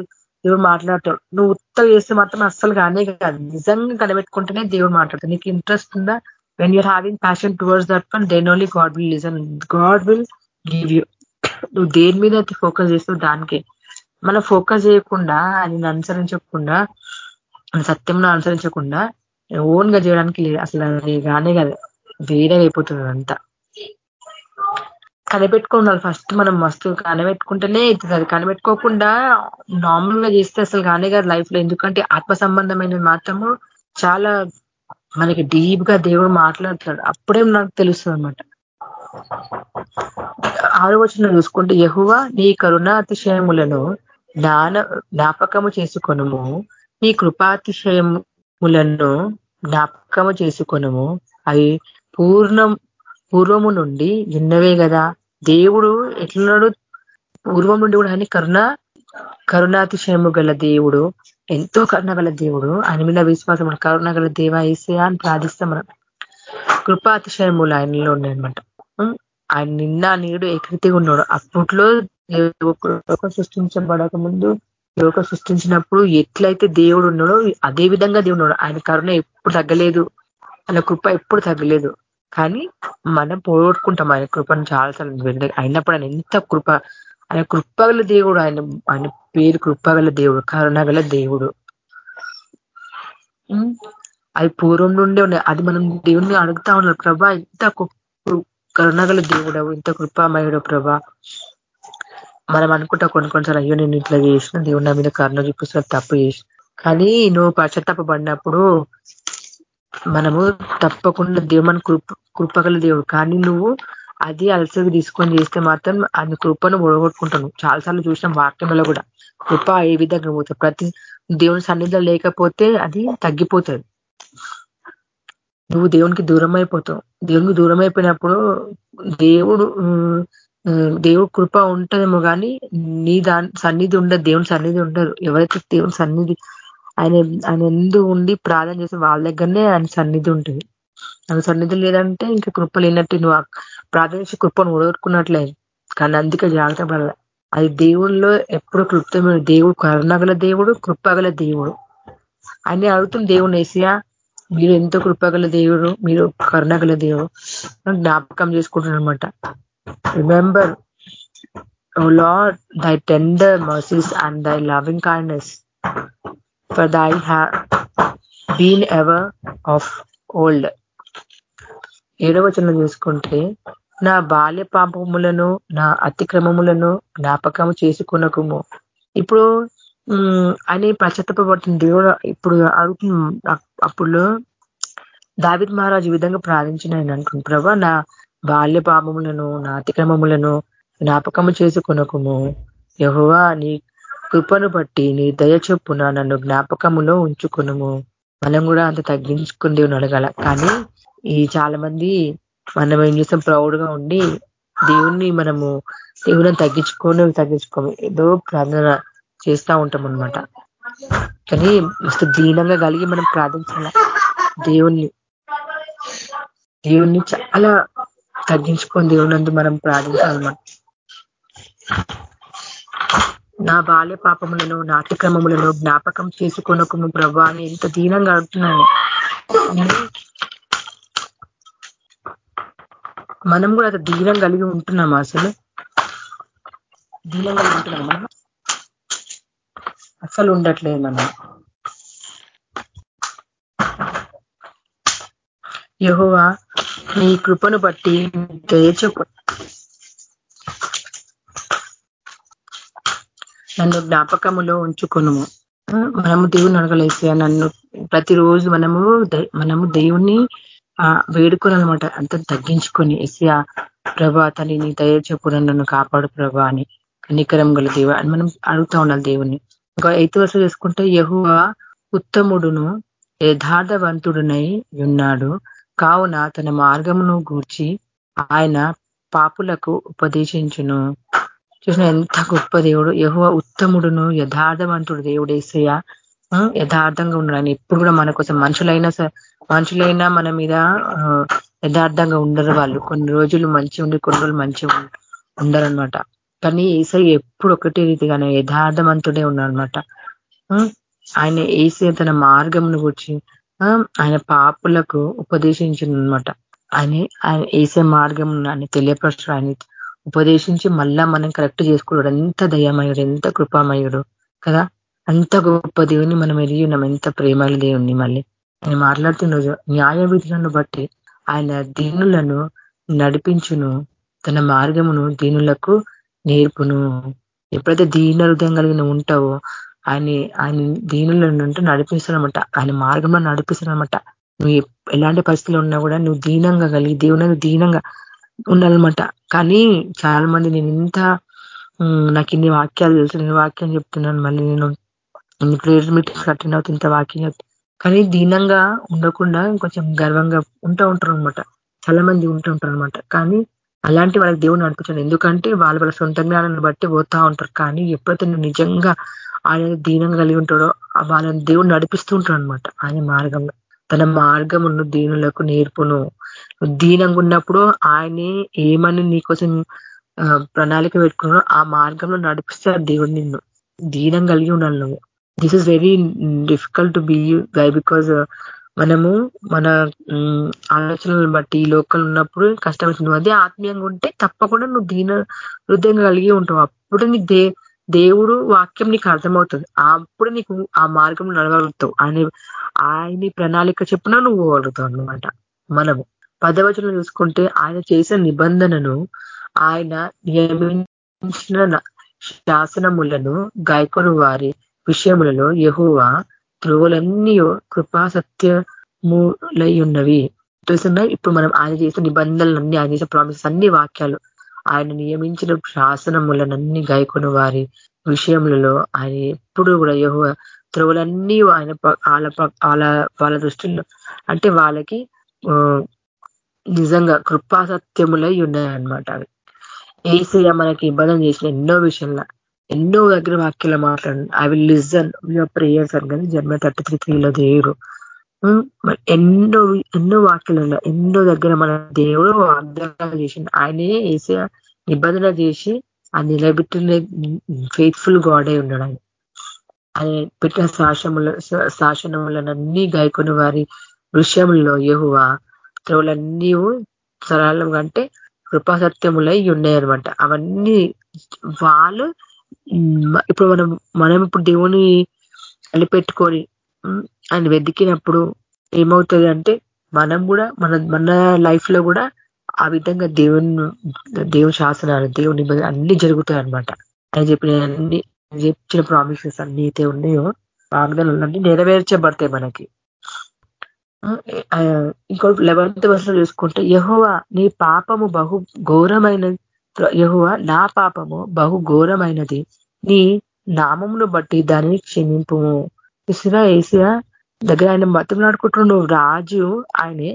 దేవుడు మాట్లాడతాడు. నువ్వు ఉత్త చేస్తే మాత్రం అస్సలు కానీ కాదు. నిజంగా కనిపెట్టుకుంటేనే దేవుడు మాట్లాడతాడు. నీకు ఇంట్రెస్ట్ ఉందా? When you're having passion towards that one then only God will listen God will give you నువ్వు దేని మీద అయితే ఫోకస్ చేస్తావు దానికే. మనం ఫోకస్ చేయకుండా అది అనుసరించకుండా సత్యంలో అనుసరించకుండా ఓన్గా చేయడానికి లేదు అసలు అది కానే కాదు. వేరే అయిపోతుంది అంతా కనిపెట్టుకోవాలి ఫస్ట్ మనం మస్తు కనిపెట్టుకుంటేనే అవుతుంది అది కనిపెట్టుకోకుండా నార్మల్గా చేస్తే అసలు కానీ కాదు లైఫ్లో ఎందుకంటే ఆత్మ సంబంధమైనవి మాత్రము చాలా మనకి డీప్గా దేవుడు మాట్లాడుతాడు. అప్పుడే నాకు తెలుస్తుంది అనమాట ఆరు వచ్చిన చూసుకుంటే యహువ నీ కరుణ అతిశయములను జ్ఞాన జ్ఞాపకము చేసుకొనుము. నీ ములను జ్ఞాపకము చేసుకునము. అవి పూర్ణం పూర్వము నుండి నిన్నవే కదా దేవుడు ఎట్లున్నాడు? పూర్వం నుండి కూడా అని కరుణ కరుణాతిశయము గల దేవుడు ఎంతో కరుణ గల దేవుడు ఆయన మీద విశ్వాసం కరుణ గల దేవ ఏసే అని ప్రార్థిస్తాం మనం. కృపాతిశయములు ఆయనలో ఉన్నాయన్నమాట. ఆయన నిన్న నీడు ఏకృతిగా ఉన్నాడు. అప్పట్లో సృష్టించబడక ముందు లోకం సృష్టించినప్పుడు ఎట్లయితే దేవుడు ఉన్నాడో అదే విధంగా దేవుడు ఉన్నాడు. ఆయన కరుణ ఎప్పుడు తగ్గలేదు. ఆయన కృప ఎప్పుడు తగ్గలేదు. కానీ మనం పోగొట్టుకుంటాం ఆయన కృపను చాలాసార్లు అయినప్పుడు ఆయన ఎంత కృప ఆయన కృపగల దేవుడు ఆయన ఆయన పేరు కృపగల దేవుడు కరుణగల దేవుడు. అది పూర్వం నుండే ఉన్నాయి. అది మనం దేవుణ్ణి అడుగుతా ఉన్నారు. ప్రభా ఇంత కరుణగల దేవుడవు ఇంత కృపామయుడు ప్రభా. మనం అనుకుంటా కొన్ని కొన్నిసార్లు అయ్యో నేను ఇట్లా చేసిన దేవుడు నా మీద కరుణ చూపిస్తారు తప్పు చేసి కానీ నువ్వు పడినప్పుడు మనము తప్పకుండా దేవుడు మన కృప కృపగల దేవుడు. కానీ నువ్వు అది అలసగి తీసుకొని చేస్తే మాత్రం అది కృపను ఒడగొట్టుకుంటాను చాలాసార్లు చూసిన వాక్యంలో కూడా. కృప ఏ విధంగా పోతుంది? ప్రతి దేవుని సన్నిధిలో లేకపోతే అది తగ్గిపోతుంది. నువ్వు దేవునికి దూరం అయిపోతావు. దేవునికి దూరం అయిపోయినప్పుడు దేవుడు దేవుడు కృప ఉంటదేమో కానీ నీ దాని సన్నిధి ఉండదు దేవుని సన్నిధి ఉండదు. ఎవరైతే దేవుని సన్నిధి ఆయన ఆయన ఎందు ఉండి ప్రార్థన చేసి వాళ్ళ దగ్గరనే ఆయన సన్నిధి ఉంటుంది. ఆయన సన్నిధి లేదంటే ఇంకా కృప లేనట్టు నువ్వు ప్రార్థన చేసి కృపను ఓడగొట్టుకున్నట్లే. కానీ అందుకే జాగ్రత్త పడాలి. అది దేవుల్లో ఎప్పుడు కృప్తమైన దేవుడు కరుణగల దేవుడు కృపగల దేవుడు. అని అడుగుతుంది దేవుని ఏసియా మీరు ఎంతో కృపగల దేవుడు మీరు కరుణగల దేవుడు జ్ఞాపకం చేసుకుంటున్నారనమాట remember O lord thy tender mercies and thy loving kindness for thy have been ever of old ఏడవ వచనం చూసుకుంటే నా బాల్య పాపములను నా అతిక్రమములను జ్ఞాపకము చేసుకునకుము. ఇప్పుడు అని పశ్చాత్తపడుతుంది దేవుడు ఇప్పుడు అడుగుతుంది అప్పుడు దావిద్ మహారాజు ఈ విధంగా ప్రార్థించిన ఆయన అనుకుంటు. ప్రభా నా బాల్య పాపములను నా అతిక్రమములను జ్ఞాపకము చేసుకునకుము యహువా నీ కృపను బట్టి నీ దయ చొప్పున నన్ను జ్ఞాపకములో ఉంచుకునుము. మనం కూడా అంత తగ్గించుకుంది అడగల కానీ ఈ చాలా మంది మనం ఏం చేస్తాం? ప్రౌడ్గా ఉండి దేవుణ్ణి మనము దేవుని తగ్గించుకొని తగ్గించుకోము. ఏదో ప్రార్థన చేస్తూ ఉంటాం అనమాట కానీ మస్తు దీనంగా కలిగి మనం ప్రార్థించాల. దేవుణ్ణి దేవుణ్ణి చాలా తగ్గించుకొని దేవునందు మనం ప్రార్థించాలన్నమాట. నా బాల్య పాపములను నాటిక్రమములను జ్ఞాపకం చేసుకొనకు ప్రభా అని ఎంత దీనంగా అడుగుతున్నాను. మనం కూడా అది దీనం కలిగి ఉంటున్నాం అసలు? దీనం కలిగి ఉంటున్నాం మనం అసలు ఉండట్లేదు మనం. యహోవా నీ కృపను బట్టి దయచూపు నన్ను జ్ఞాపకములో ఉంచుకును మనము దేవుని అడగలేసే నన్ను ప్రతిరోజు మనము మనము దేవుణ్ణి వేడుకోనమాట అంత తగ్గించుకొని ఎసియా ప్రభా తని నీ దయ చెప్పున నన్ను కాపాడు ప్రభా అని. కనికరం గల దేవ అని మనం అడుగుతా ఉండాలి దేవుణ్ణి. ఇంకా ఎయిత్ వర్షం చేసుకుంటే యహువ ఉత్తముడును యథార్థవంతుడునై ఉన్నాడు. కావున తన మార్గమును గూర్చి ఆయన పాపులకు ఉపదేశించును. చూసిన ఎంత గొప్ప దేవుడు యహువ ఉత్తముడును యథార్థవంతుడు దేవుడు ఏసయ్య. యథార్థంగా ఉన్నాడు ఆయన ఎప్పుడు కూడా మన కోసం మనుషులైనా మనుషులైనా మన మీద యథార్థంగా ఉండరు వాళ్ళు. కొన్ని రోజులు మంచి ఉండి కొన్ని రోజులు మంచిగా ఉండరనమాట కానీ ఏసై ఎప్పుడు ఒకటే రీతిగానే యథార్థవంతుడే ఉన్నాడనమాట ఆయన ఏసే తన మార్గంను గురించి ఆయన పాపులకు ఉపదేశించిందనమాట ఆయన ఆయన వేసే మార్గం అని తెలియపరచడం ఆయన ఉపదేశించి మళ్ళా మనం కరెక్ట్ చేసుకున్నాడు ఎంత దయమయుడు ఎంత కృపామయుడు కదా? అంత గొప్ప దేవుని మనం ఎరిగి ఉన్నాం. ఎంత ప్రేమల దేవుణ్ణి మళ్ళీ. ఆయన మాట్లాడుతున్న న్యాయ విధులను బట్టి ఆయన దీనులను నడిపించును. తన మార్గమును దీనులకు నేర్పును. ఎప్పుడైతే దీన హృదయం కలిగిన ఉంటావో ఆయన ఆయన దీనిలో అంటే నడిపిస్తానమాట ఆయన మార్గంలో నడిపిస్తానమాట నువ్వు ఎలాంటి పరిస్థితులు ఉన్నా కూడా నువ్వు దీనంగా కలిగి దేవుని దీనంగా ఉండాలన్నమాట. కానీ చాలా మంది నేను ఇంత నాకు ఇన్ని వాక్యాలు తెలుసు నేను వాక్యం చెప్తున్నాను మళ్ళీ నేను ఇన్ని ప్రేయర్ మీటింగ్స్ అవుతుంది ఇంత వాక్యం కానీ దీనంగా ఉండకుండా కొంచెం గర్వంగా ఉంటూ ఉంటారు అనమాట చాలా మంది ఉంటుంటారు అనమాట కానీ అలాంటి వాళ్ళకి దేవుడు నడిపించాను ఎందుకంటే వాళ్ళ వాళ్ళ సొంత జ్ఞానాన్ని బట్టి పోతా ఉంటారు. కానీ ఎప్పుడైతే నువ్వు నిజంగా ఆయన దీనం కలిగి ఉంటాడో వాళ్ళని దేవుడు నడిపిస్తూ ఉంటాడు అనమాట ఆయన మార్గంలో తన మార్గమును దీనులకు నేర్పును. దీనంగా ఉన్నప్పుడు ఆయనే ఏమని నీకోసం ప్రణాళిక పెట్టుకున్నాడో ఆ మార్గంలో నడిపిస్తారు దేవుడు నిన్ను దీనం కలిగి ఉండాలి నువ్వు. This is very difficult to be why because మనము మన ఆలోచనలను బట్టి ఈ లోకల్ ఉన్నప్పుడు కష్టమవుతుంది అదే ఆత్మీయంగా ఉంటే తప్పకుండా నువ్వు దీన హృదయంగా కలిగి ఉంటావు. అప్పుడు నీకు దే దేవుడు వాక్యం నీకు అర్థమవుతుంది. అప్పుడు నీకు ఆ మార్గం నడవగలుగుతావు. ఆయన ఆయన ప్రణాళిక చెప్పిన నువ్వు పోగలుగుతావు అనమాట మనము పదవచనం చూసుకుంటే ఆయన చేసిన నిబంధనను ఆయన నియమించిన శాసనములను గాయకుని వారి విషయములలో యహువ త్రువులన్నీ కృపా సత్యములై ఉన్నవి. తెలుసున్నా ఇప్పుడు మనం ఆయన చేసిన నిబంధనలన్నీ ఆయన చేసిన ప్రామిసెస్ అన్ని వాక్యాలు ఆయన నియమించిన శాసనములనన్ని గాయకుని వారి విషయములలో. ఆయన ఎప్పుడు కూడా యహువ త్రువులన్నీ ఆయన వాళ్ళ వాళ్ళ వాళ్ళ దృష్టిలో అంటే వాళ్ళకి నిజంగా కృపాసత్యములై ఉన్నాయన్నమాట అవి. ఏసీ మనకి ఇబ్బంది చేసిన ఎన్నో విషయంలో ఎన్నో దగ్గర వాక్యాలు మాట్లాడు I will listen your prayers అని కానీ జన్మ థర్టీ త్రీ త్రీలో దేవుడు ఎన్నో ఎన్నో వాక్యాలు ఎన్నో దగ్గర మన దేవుడు వాగ్దానాలు చేసింది ఆయనే వేసే నిబంధన చేసి ఆ నిలబెట్టిన ఫెయిత్ఫుల్ గాడ్ అయి ఉన్నాడు ఆయన. ఆయన పెట్టిన శాసనముల శాసనములనన్నీ గాయకుని వారి విషయంలో యహువ త్రోలన్నీ సరళంగా అంటే కృపాసత్యములై ఉన్నాయన్నమాట. అవన్నీ వాళ్ళు ఇప్పుడు మనం మనం ఇప్పుడు దేవుని అలిపెట్టుకొని ఆయన వెతికినప్పుడు ఏమవుతుంది అంటే మనం కూడా మన మన లైఫ్లో కూడా ఆ విధంగా దేవుని దేవుని శాసనాలు దేవుని అన్ని జరుగుతాయి అనమాట ఆయన చెప్పిన అన్ని చెప్పిన ప్రామిసెస్ అన్ని అయితే ఉన్నాయో వాగ్దానాలు అన్ని నెరవేర్చబడతాయి మనకి. ఇంకో లెవెన్త్ వర్షం చూసుకుంటే యహోవా నీ పాపము బహు ఘోరమైన యహువ నా పాపము బహు ఘోరమైనది. నీ నామమును బట్టి దానిని క్షమింపు ఇసుగా ఏసియా దగ్గర ఆయన మతనాడుకుంటున్న నువ్వు రాజు ఆయనే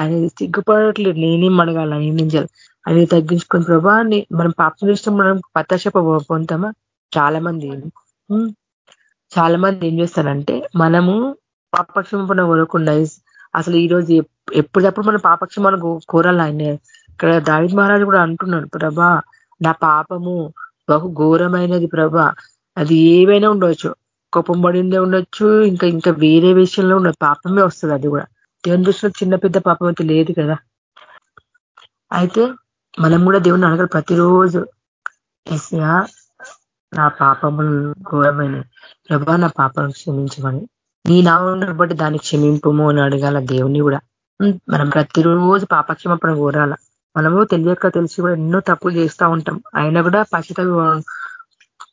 ఆయన సిగ్గుపడట్లేదు. నేనేం అడగాల నేనేం చేయాలి? ఆయన తగ్గించుకుని ప్రభా మనం పాపం చేస్తాం మనం పత్తాశప పొందుతామా? చాలా మంది చాలా మంది ఏం చేస్తారంటే మనము పాపక్షమపణ కోరకుండా అసలు ఈ రోజు ఎప్పుడప్పుడు మన పాపక్షమాన కోరాలి ఆయన? ఇక్కడ దావిద్ మహారాజు కూడా అంటున్నాడు ప్రభా నా పాపము బహు ఘోరమైనది ప్రభ. అది ఏవైనా ఉండవచ్చు కోపం పడిందే ఉండొచ్చు ఇంకా ఇంకా వేరే విషయంలో ఉన్న పాపమే వస్తుంది అది కూడా. దేవుని దృష్టిలో చిన్న పెద్ద పాపం అయితే లేదు కదా. అయితే మనం కూడా దేవుని అడగాలి ప్రతిరోజు. ఎస్యా నా పాపములు ఘోరమైన ప్రభా నా పాపం క్షమించమని. నీ నామం బట్టి దాన్ని క్షమింపము అని అడగాల దేవుని కూడా. మనం ప్రతిరోజు పాపక్షమపణ కోరాల. మనము తెలియక తెలిసి కూడా ఎన్నో తప్పులు చేస్తూ ఉంటాం. అయినా కూడా పశ్చిత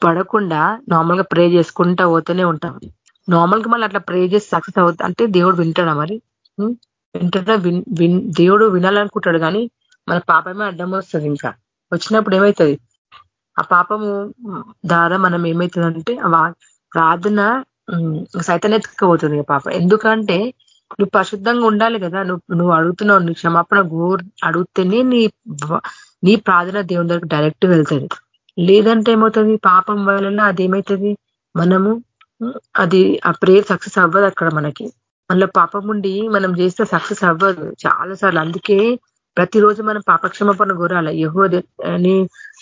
పడకుండా నార్మల్గా ప్రే చేసుకుంటా పోతూనే ఉంటాం. నార్మల్గా మళ్ళీ అట్లా ప్రే చేసి సక్సెస్ అవుతా అంటే దేవుడు వింటాడా మరి? వింటాడా? దేవుడు వినాలనుకుంటాడు కానీ మన పాపమే అడ్డం వస్తుంది ఇంకా. వచ్చినప్పుడు ఏమవుతుంది ఆ పాపము ద్వారా మనం ఏమవుతుందంటే ప్రార్థన సైతనెత్తుకపోతుంది పాప. ఎందుకంటే నువ్వు పరిశుద్ధంగా ఉండాలి కదా. నువ్వు నువ్వు అడుగుతున్నావు నీ క్షమాపణ గోర్ అడిగితేనే నీ నీ ప్రార్థన దేవుని దగ్గర డైరెక్ట్ వెళ్తుంది. లేదంటే ఏమవుతుంది? పాపం వలన అదేమవుతుంది మనము అది ఆ ప్రేయర్ సక్సెస్ అవ్వదు అక్కడ మనకి. మనలో పాపం ఉండి మనం చేస్తే సక్సెస్ అవ్వదు చాలా సార్లు అందుకే ప్రతిరోజు మనం పాపక్షమాపణ కోరాలి. యహో అని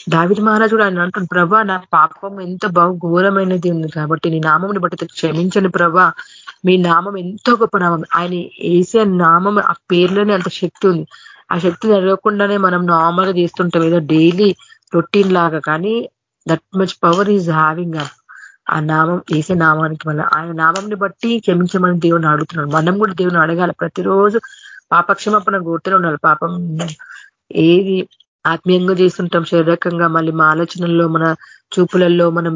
దావిడ్ మహారాజు కూడా ఆయన అంటాడు ప్రభా నా పాపం ఎంత బహు ఘోరమైనది ఉంది కాబట్టి నీ నామంని బట్టి క్షమించండి ప్రభా. మీ నామం ఎంతో గొప్ప నామం. ఆయన వేసే నామం ఆ పేర్లోనే అంత శక్తి ఉంది. ఆ శక్తి జరగకుండానే మనం నార్మల్గా చేస్తుంటాం. ఏదో డైలీ రొటీన్ లాగా కానీ that much power is having ఆ నామం వేసే నామానికి వల్ల ఆయన నామంని బట్టి క్షమించమని దేవుని అడుగుతున్నాడు. మనం కూడా దేవుని అడగాలి. ప్రతిరోజు పాపక్షమాపణ కోరుతూనే ఉండాలి. పాపం ఏది ఆత్మీయంగా చేస్తుంటాం శారీరకంగా మళ్ళీ మా ఆలోచనల్లో మన చూపులలో మనం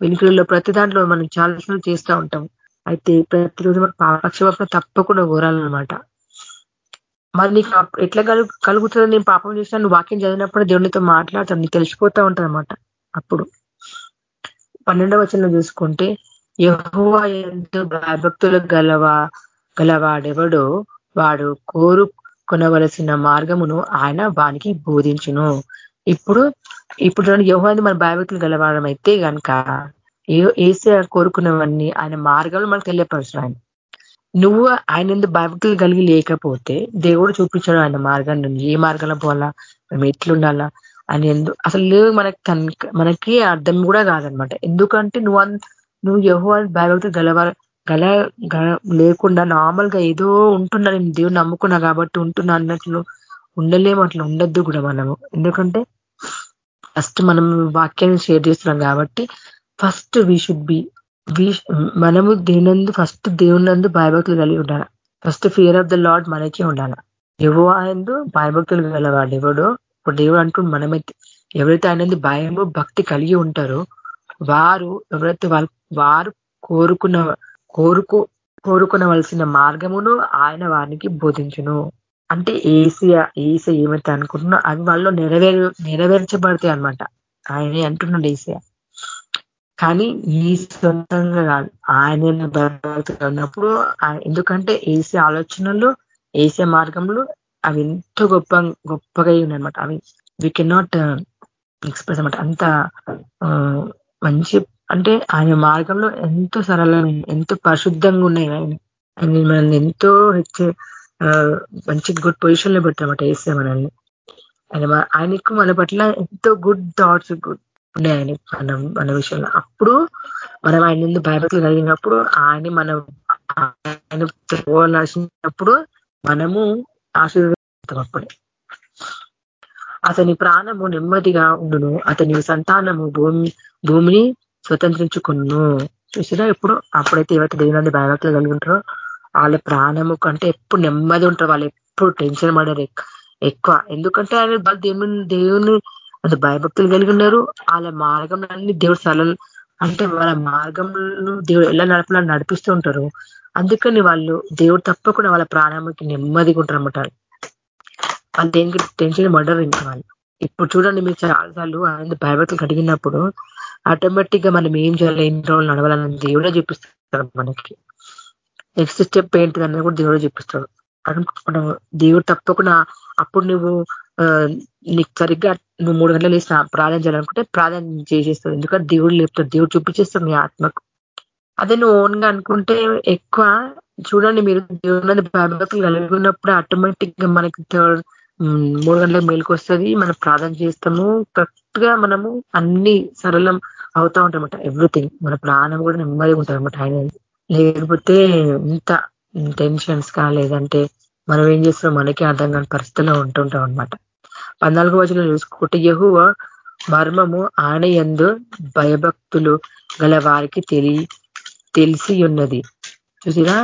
వెనుకలలో ప్రతి దాంట్లో మనం చాలా చేస్తూ ఉంటాం. అయితే ప్రతిరోజు మన పాపక్షమాపణ తప్పకుండా కోరాలన్నమాట. మరి నీకు ఎట్లా కలుగుతుందో నేను పాపం చేసినా నువ్వు వాక్యం చదివినప్పుడు దేవునితో మాట్లాడతాను నీకు తెలిసిపోతా ఉంటది అప్పుడు పన్నెండవ వచనం చూసుకుంటే యహోవా ఎందు భయభక్తులు గలవా గలవాడెవడో వాడు కోరుకొనవలసిన మార్గమును ఆయన వానికి బోధించును. ఇప్పుడు ఇప్పుడు యహోవాది మన భయభక్తులు గలవాడమైతే కనుక ఏ ఏసే కోరుకున్నవన్నీ ఆయన మార్గాలు మనకు తెలియపరచు ఆయన. నువ్వు ఆయన ఎందుకు కలిగి లేకపోతే దేవుడు చూపించాడు ఆయన మార్గం ఏ మార్గంలో పోవాలా? మేము ఎట్లుండాలా? అని ఎందు అసలు మనకి మనకి అర్థం కూడా కాదనమాట. ఎందుకంటే నువ్వు నువ్వు యహో భయభక్తులు గలవ గల లేకుండా నార్మల్గా ఏదో ఉంటున్నా నేను దేవుడు నమ్ముకున్నా కాబట్టి ఉంటున్నా అన్నట్లు ఉండలేము. అట్లా ఉండొద్దు కూడా మనము. ఎందుకంటే ఫస్ట్ మనం వాక్యాన్ని షేర్ చేస్తున్నాం కాబట్టి ఫస్ట్ వీ షుడ్ బి మనము దేనందు ఫస్ట్ దేవునందు భయభక్తులు కలిగి ఉండాలి. First fear of the lord మనకే ఉండాలి. ఎవో ఆయనందు భయభక్తులు గలవాడు ఎవడో ఇప్పుడు దేవుడు అంటూ మనమైతే ఎవరైతే ఆయనందు భయము భక్తి కలిగి ఉంటారో వారు ఎవరైతే వాళ్ళు వారు కోరుకున్న కోరుకు కోరుకునవలసిన మార్గమును ఆయన వారికి బోధించును. అంటే ఏసియా ఏసీ ఏమైతే అనుకుంటున్నా అవి వాళ్ళు నెరవేరు నెరవేర్చబడతాయి అనమాట ఆయనే అంటున్నాడు ఏసియా. కానీ ఈ సొంతంగా కాదు. ఆయన ఉన్నప్పుడు ఎందుకంటే ఏసీ ఆలోచనలు ఏసే మార్గంలో అవి ఎంతో గొప్ప గొప్పగా ఉన్నాయన్నమాట. అవి వి కెనాట్ ఎక్స్ప్రెస్ అనమాట అంత మంచి అంటే ఆయన మార్గంలో ఎంతో సరళమైన ఎంతో పరిశుద్ధంగా ఉన్నాయి. ఆయన ఆయన మనల్ని ఎంతో హెచ్చ మంచి గుడ్ పొజిషన్లో పెట్టామట వేసే మనల్ని. ఆయన ఆయనకు మన పట్ల ఎంతో గుడ్ థాట్స్ గుడ్ ఉన్నాయి ఆయన మన మన విషయంలో. అప్పుడు మనం ఆయన ముందు భయభక్తులు కలిగినప్పుడు ఆయన మనం ఆయన పోవాల్సినప్పుడు మనము ఆశీర్వదిస్తాం అప్పుడే. అతని ప్రాణము నెమ్మదిగా ఉండును. అతని సంతానము భూమి భూమిని స్వతంత్రించుకును. చూసినా ఎప్పుడు? అప్పుడైతే ఎవరైతే దేవుని భయభక్తులు కలిగి ఉంటారో వాళ్ళ ప్రాణము కంటే ఎప్పుడు నెమ్మది ఉంటారు. వాళ్ళు ఎప్పుడు టెన్షన్ పడరు. ఎక్కువ. ఎందుకంటే ఆయన దేవుని దేవుని అది భయభక్తులు కలిగి ఉన్నారు. వాళ్ళ మార్గం అన్ని దేవుడు సరళ అంటే వాళ్ళ మార్గంలో దేవుడు ఎలా నడపాలని నడిపిస్తూ ఉంటారు. అందుకని వాళ్ళు దేవుడు తప్పకుండా వాళ్ళ ప్రాణానికి నెమ్మదిగా ఉంటారు అన్నమాట వాళ్ళు దేనికి టెన్షన్ మర్డర్ ఇంకా వాళ్ళు. ఇప్పుడు చూడండి మీరు చాలాసార్లు ఆయన భయభక్తులు కడిగినప్పుడు ఆటోమేటిక్గా మనం ఏం చేయాలి ఎన్ని రోజులు నడవాలని దేవుడే చూపిస్తాడు మనకి. నెక్స్ట్ స్టెప్ ఏంటిది అనేది కూడా దేవుడే చూపిస్తాడు. మనం దేవుడు తప్పకుండా అప్పుడు నువ్వు నీకు సరిగ్గా నువ్వు మూడు గంటలు వేసిన ప్రార్థన చేయాలనుకుంటే ప్రార్థన చేసేస్తావు. ఎందుకంటే దేవుడు లేపుతాడు. దేవుడు చూపించేస్తాడు నీ ఆత్మకు. అదే నువ్వు ఓన్గా అనుకుంటే ఎక్కువ చూడండి మీరు దేవుని భయభక్తులు కలిగి ఉన్నప్పుడు ఆటోమేటిక్గా మనకి మూడు గంటలకు మేలుకు వస్తుంది. మనం ప్రార్థన చేస్తాము. కరెక్ట్గా మనము అన్ని సరళం అవుతా ఉంటామట ఎవ్రీథింగ్. మన ప్రాణం కూడా నెమ్మదిగా ఉంటుంది ఆయన లేకపోతే ఇంత టెన్షన్స్ కా లేదంటే మనం ఏం చేస్తున్నాం మనకే అర్థం కాని పరిస్థితిలో ఉంటుంటాం అనమాట పద్నాలుగో వచనం చూసుకుంటే యహువ మర్మము ఆయన ఎందు భయభక్తులు గల వారికి తెలి తెలిసి ఉన్నది చూసినా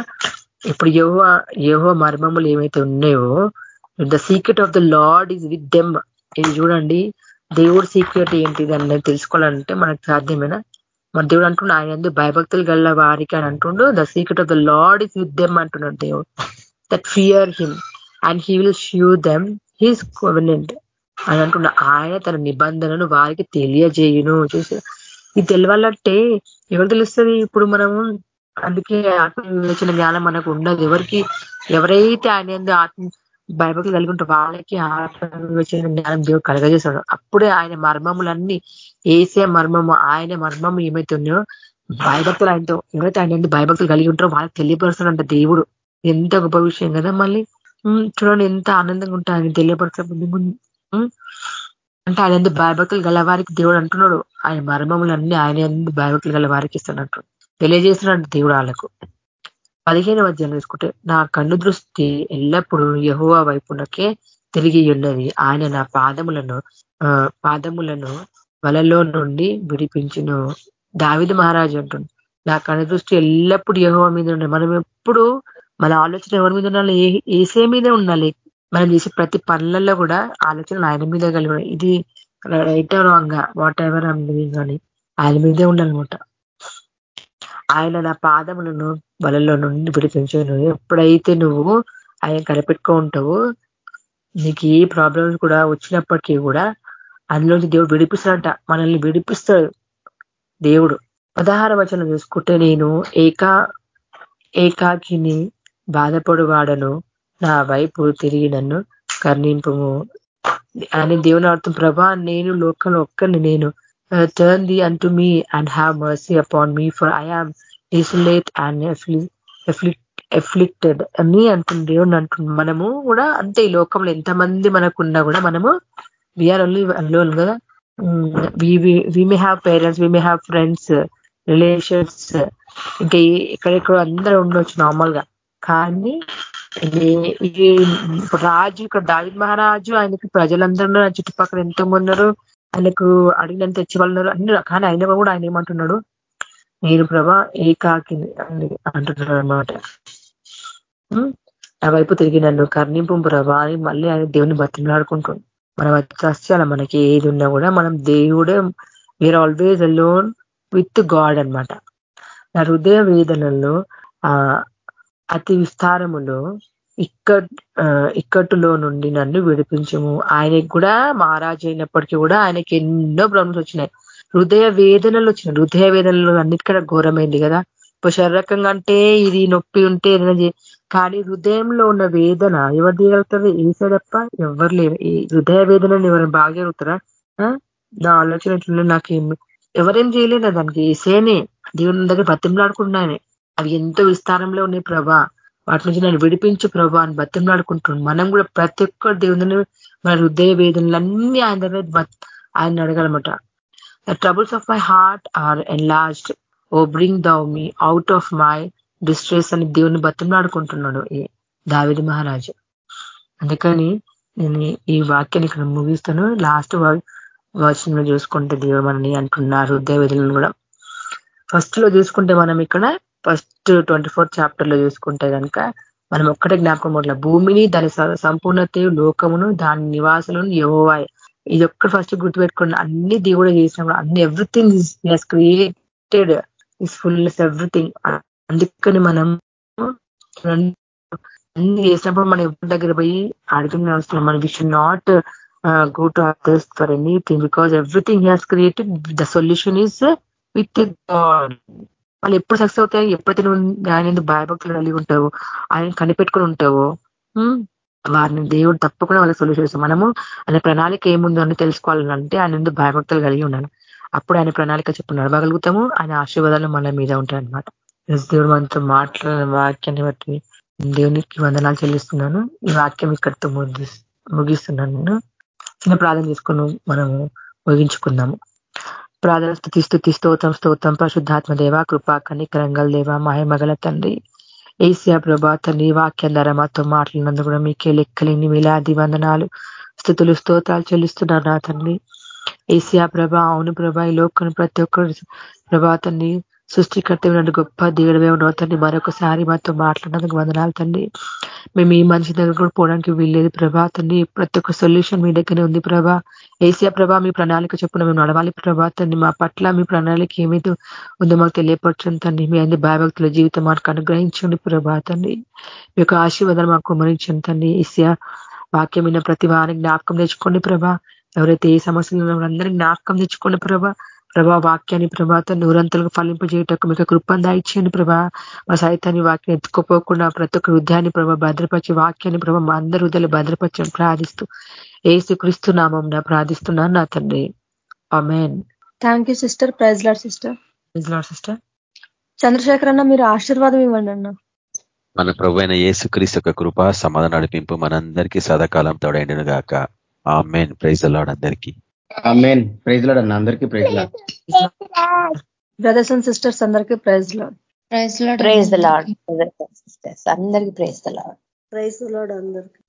ఇప్పుడు యహో యహో మర్మములు ఏమైతే ఉన్నాయో the secret of the lord is with them ఇది చూడండి దేవుడు సీక్రెట్ ఏంటిది అనేది తెలుసుకోవాలంటే మనకు సాధ్యమేనా? మన దేవుడు అంటుండు ఆయన ఎందు భయభక్తులు గల వారికి అని అంటుండు the secret of the lord is with them అంటున్నాడు దేవుడు. That fear him and he will show them his covenant అని అనుకున్న ఆయన తన నిబంధనను వారికి తెలియజేయును. చూసి ఇది తెలవాలంటే ఎవరు తెలుస్తుంది? ఇప్పుడు మనము అందుకే ఆత్మ వివేచన జ్ఞానం మనకు ఉండదు. ఎవరికి ఎవరైతే ఆయన ఆత్మ బైబిల్ కలిగి ఉంటే వాళ్ళకి ఆత్మ వివేచన జ్ఞానం దేవుడు కలగజేశాడు అప్పుడే ఆయన మర్మములన్నీ ఏసే మర్మము ఆయన మర్మము ఏమైతే ఉన్నాయో భయభక్తులు ఆయనతో ఎవరైతే ఆయన భయభక్తులు కలిగి ఉంటారో వాళ్ళకి తెలియపరుస్తాడంట దేవుడు. ఎంత గొప్ప విషయం కదా మళ్ళీ. చూడండి ఎంత ఆనందంగా ఉంటా ఆయన తెలియపరచబడి అంటే ఆయన ఎందుకు భయభక్తులు గల వారికి దేవుడు అంటున్నాడు? ఆయన మర్మములన్నీ ఆయన ఎందుకు భయభక్తులు గల వారికి ఇస్తున్నట్టు తెలియజేస్తున్నాడు దేవుడు వాళ్ళకు పదిహేను అధ్యాయం తీసుకుంటే నా కన్ను దృష్టి ఎల్లప్పుడూ యహువా వైపునకే తిరిగి ఉన్నది. ఆయన నా పాదములను పాదములను వలలో నుండి విడిపించును. దావిది మహారాజు అంటుంది నా కనుదృష్టి ఎల్లప్పుడూ యహో మీద ఉండాలి. మనం ఎప్పుడు మన ఆలోచన ఎవరి మీద ఉండాలి? ఏసే మీదే ఉండాలి. మనం చేసే ప్రతి పనులలో కూడా ఆలోచన ఆయన మీద కలిగి ఇది రైట్ రాంగ్ వాట్ ఎవర్ కానీ ఆయన మీదే ఉండాలన్నమాట. ఆయన నా పాదములను బలలో నుండి విడిపించను. ఎప్పుడైతే నువ్వు ఆయన కనిపెట్టుకో ఉంటావో నీకు ఏ ప్రాబ్లమ్స్ కూడా వచ్చినప్పటికీ కూడా అందులోంచి దేవుడు విడిపిస్తాడంట. మనల్ని విడిపిస్తాడు దేవుడు. పదహార వచనం చూసుకుంటే నేను ఏకా ఏకాకిని బాధపడువాడను. నా వైపు తిరిగి నన్ను కర్ణింపము. అని దేవుని అర్థం ప్రభా నేను లోకంలో ఒక్కని నేను turn thee unto me and have mercy upon me for I am desolate and afflicted అని అంటుంది దేవుని అంటుంది. మనము కూడా అంతే ఈ లోకంలో ఎంతమంది మనకున్నా కూడా మనము వీఆర్ ఓన్లీ అలోన్ కదా. We may have parents we may have friends relations ఇంకా ఎక్కడెక్కడ అందరూ ఉండొచ్చు నార్మల్గా. కానీ రాజు ఇక్కడ దావిద్ మహారాజు ఆయనకి ప్రజలందరూ చుట్టుపక్కల ఎంతమంది ఉన్నారు ఆయనకు అడిగినంత తెచ్చి వాళ్ళు అన్ని కానీ ఆయన కూడా ఆయన ఏమంటున్నాడు? నేను ప్రభా ఏకాకి అంటున్నాడు అనమాట నా వైపు తిరిగి నన్ను కర్ణింపు ప్రభా అని మళ్ళీ ఆయన దేవుని బతిమలాడుకుంటుంది మనం వచ్చేయాల మనకి ఏది ఉన్నా కూడా మనం దేవుడే we are always alone with God అనమాట నా హృదయ వేదనల్లో ఆ అతి విస్తారములో ఇక్కట్ ఇక్కట్టులో నుండి నన్ను విడిపించము. ఆయనకి కూడా మహారాజు అయినప్పటికీ కూడా ఆయనకి ఎన్నో ప్రాబ్లమ్స్ వచ్చినాయి. హృదయ వేదనలు వచ్చినాయి. హృదయ వేదనలు అన్నిటికన్నా ఘోరమైంది కదా. ఇప్పుడు శరీరకంగా అంటే ఇది నొప్పి ఉంటే ఏదైనా కానీ హృదయంలో ఉన్న వేదన ఎవరు తీయగలుగుతారు? సైడప్ప ఎవరు లేరు. ఈ హృదయ వేదనని ఎవరైనా బాగా జరుగుతారా? నా ఆలోచన ఎట్లున్నా నాకు ఎవరేం చేయలేదు దానికి? ఏసేనే. దేవుని దగ్గర బతిమలాడుకుంటున్నానే అవి ఎంతో విస్తారంలో ఉన్నాయి ప్రభా. వాటి నుంచి నన్ను విడిపించు ప్రభా అని బతిమలాడుకుంటున్నాను. మనం కూడా ప్రతి ఒక్క దేవుని మన హృదయ వేదనలన్నీ ఆయన దగ్గర ఆయన అడగలమాట the troubles of my heart are enlarged O bring thou me out of my distress అని దేవుని బతిమలాడుకుంటున్నాడు ఈ దావిది మహారాజు. అందుకని నేను ఈ వాక్యాన్ని ఇక్కడ ముగిస్తాను. లాస్ట్ వచనంలో చూసుకుంటే దేవుడు మనని అంటున్నారు. హృదయ వేదనలు కూడా. ఫస్ట్లో చూసుకుంటే మనం ఇక్కడ ఫస్ట్ ట్వంటీ ఫోర్ చాప్టర్లో చూసుకుంటే కనుక మనం ఒక్కటే జ్ఞాపకం ఉండలే. భూమిని దాని సంపూర్ణత లోకమును దాని నివాసులను యహోవాయ్ ఇది ఒక్కటి ఫస్ట్ గుర్తుపెట్టుకోండి. అన్ని దేవుడు చేసినప్పుడు అన్ని everything is created is fullness everything అందుకని మనం అన్ని చేసినప్పుడు మనం ఎవరి దగ్గర పోయి అడుగునే అవసరం మన we should not go to others for anything because everything has created the solution is with God వాళ్ళు ఎప్పుడు సక్సెస్ అవుతాయి ఎప్పుడైతే నువ్వు ఆయన భయభక్తులు కలిగి ఉంటావు? ఆయన కనిపెట్టుకుని ఉంటావో? వారిని దేవుడు తప్పకుండా వాళ్ళకి సొల్యూషన్ ఇస్తాం మనము ఆయన ప్రణాళిక ఏముందో అని తెలుసుకోవాలంటే ఆయన ఎందుకు భయభక్తులు కలిగి ఉన్నాను అప్పుడు ఆయన ప్రణాళిక చెప్పు నడవగలుగుతాము. ఆయన ఆశీర్వాదాలు మన మీద ఉంటాయన్నమాట దేవుడు మనతో మాట్లాడిన వాక్యాన్ని బట్టి దేవునికి వందనాలు చెల్లిస్తున్నాను. ఈ వాక్యం ఇక్కడితో ముగిస్తున్నాను నేను. చిన్న ప్రార్థన చేసుకుని మనము ముగించుకుందాము. ప్రార్థన స్థుతి స్థుతి స్తోత్రం స్తోత్రం పరిశుద్ధాత్మ దేవ కృపా కనికరంగల్ దేవ మహిమగల తండ్రి. ఏసియా ప్రభా తండ్రి వాక్యం ద్వారా మాతో మాట్లాడినందుకు కూడా మీకే లెక్కలేని మిలాది వందనాలు. స్థుతులు స్తోత్రాలు చెల్లిస్తున్నారు నా తండ్రి. ఏసియా ప్రభ అవును ప్రభ ఈ లోకను ప్రతి ఒక్కరు ప్రభా తండ్రి సృష్టికర్త గొప్ప దేవుడమే ఉన్నావు తండ్రి. మరొకసారి మాతో మాట్లాడినందుకు వందనాలు తండ్రి. మేము ఈ మనిషి దగ్గర కూడా పోవడానికి వీల్లేదు ప్రభా తండ్రి. ప్రతి ఒక్క సొల్యూషన్ మీ దగ్గరనే ఉంది ప్రభా. ఏసియా ప్రభా మీ ప్రణాళిక చెప్పున మేము నడవాలి ప్రభా తండ్రి. మా పట్ల మీ ప్రణాళిక ఏమైతే ఉందో మాకు తెలియపరచండి తండ్రి. మీ అన్ని భయభక్తుల జీవితం మాకు అనుగ్రహించండి ప్రభా తండ్రి. మీ యొక్క ఆశీర్వాదాలు మాకు కుమరించండి తండ్రి. ఏసియా వాక్యమైన ప్రతి వారిని జ్ఞాపకం తెచ్చుకోండి ప్రభా. ఎవరైతే ఏ సమస్యలు అందరినీ జ్ఞాపకం తెచ్చుకోండి ప్రభా. ప్రభా వాక్యాన్ని ప్రభాత నూరంతలకు ఫలింపజేయటకు మీకు కృపందా ఇచ్చేయండి ప్రభా. మా సాహిత్యాన్ని వాక్యం ఎత్తుకోపోకుండా ప్రతి ఒక్క హృదయాన్ని ప్రభా భద్రపరిచి వాక్యాన్ని ప్రభా మా అందరి హృదయాలు భద్రపరచని ప్రార్థిస్తూ ఏసు క్రీస్తు నామం ప్రార్థిస్తున్నాను నా తండ్రి. Amen thank you sister praise lord sister praise lord sister Chandrashekar అన్న మీరు ఆశీర్వాదం ఇవ్వండి అన్న. మన ప్రభు అయిన యేసుక్రీస్తు యొక్క కృప సమాధాన నడిపింపు మనందరికీ సదాకాలం తోడైండును గాక ఆ మెయిన్ ప్రైజ్ అలాడ్ అందరికీ. మెయిన్ ప్రైజ్ లాడ్ అన్న అందరికీ praise lord brothers and sisters అందరికీ praise lord praise lord praise the lord అందరికీ praise the lord praise lord అందరికీ.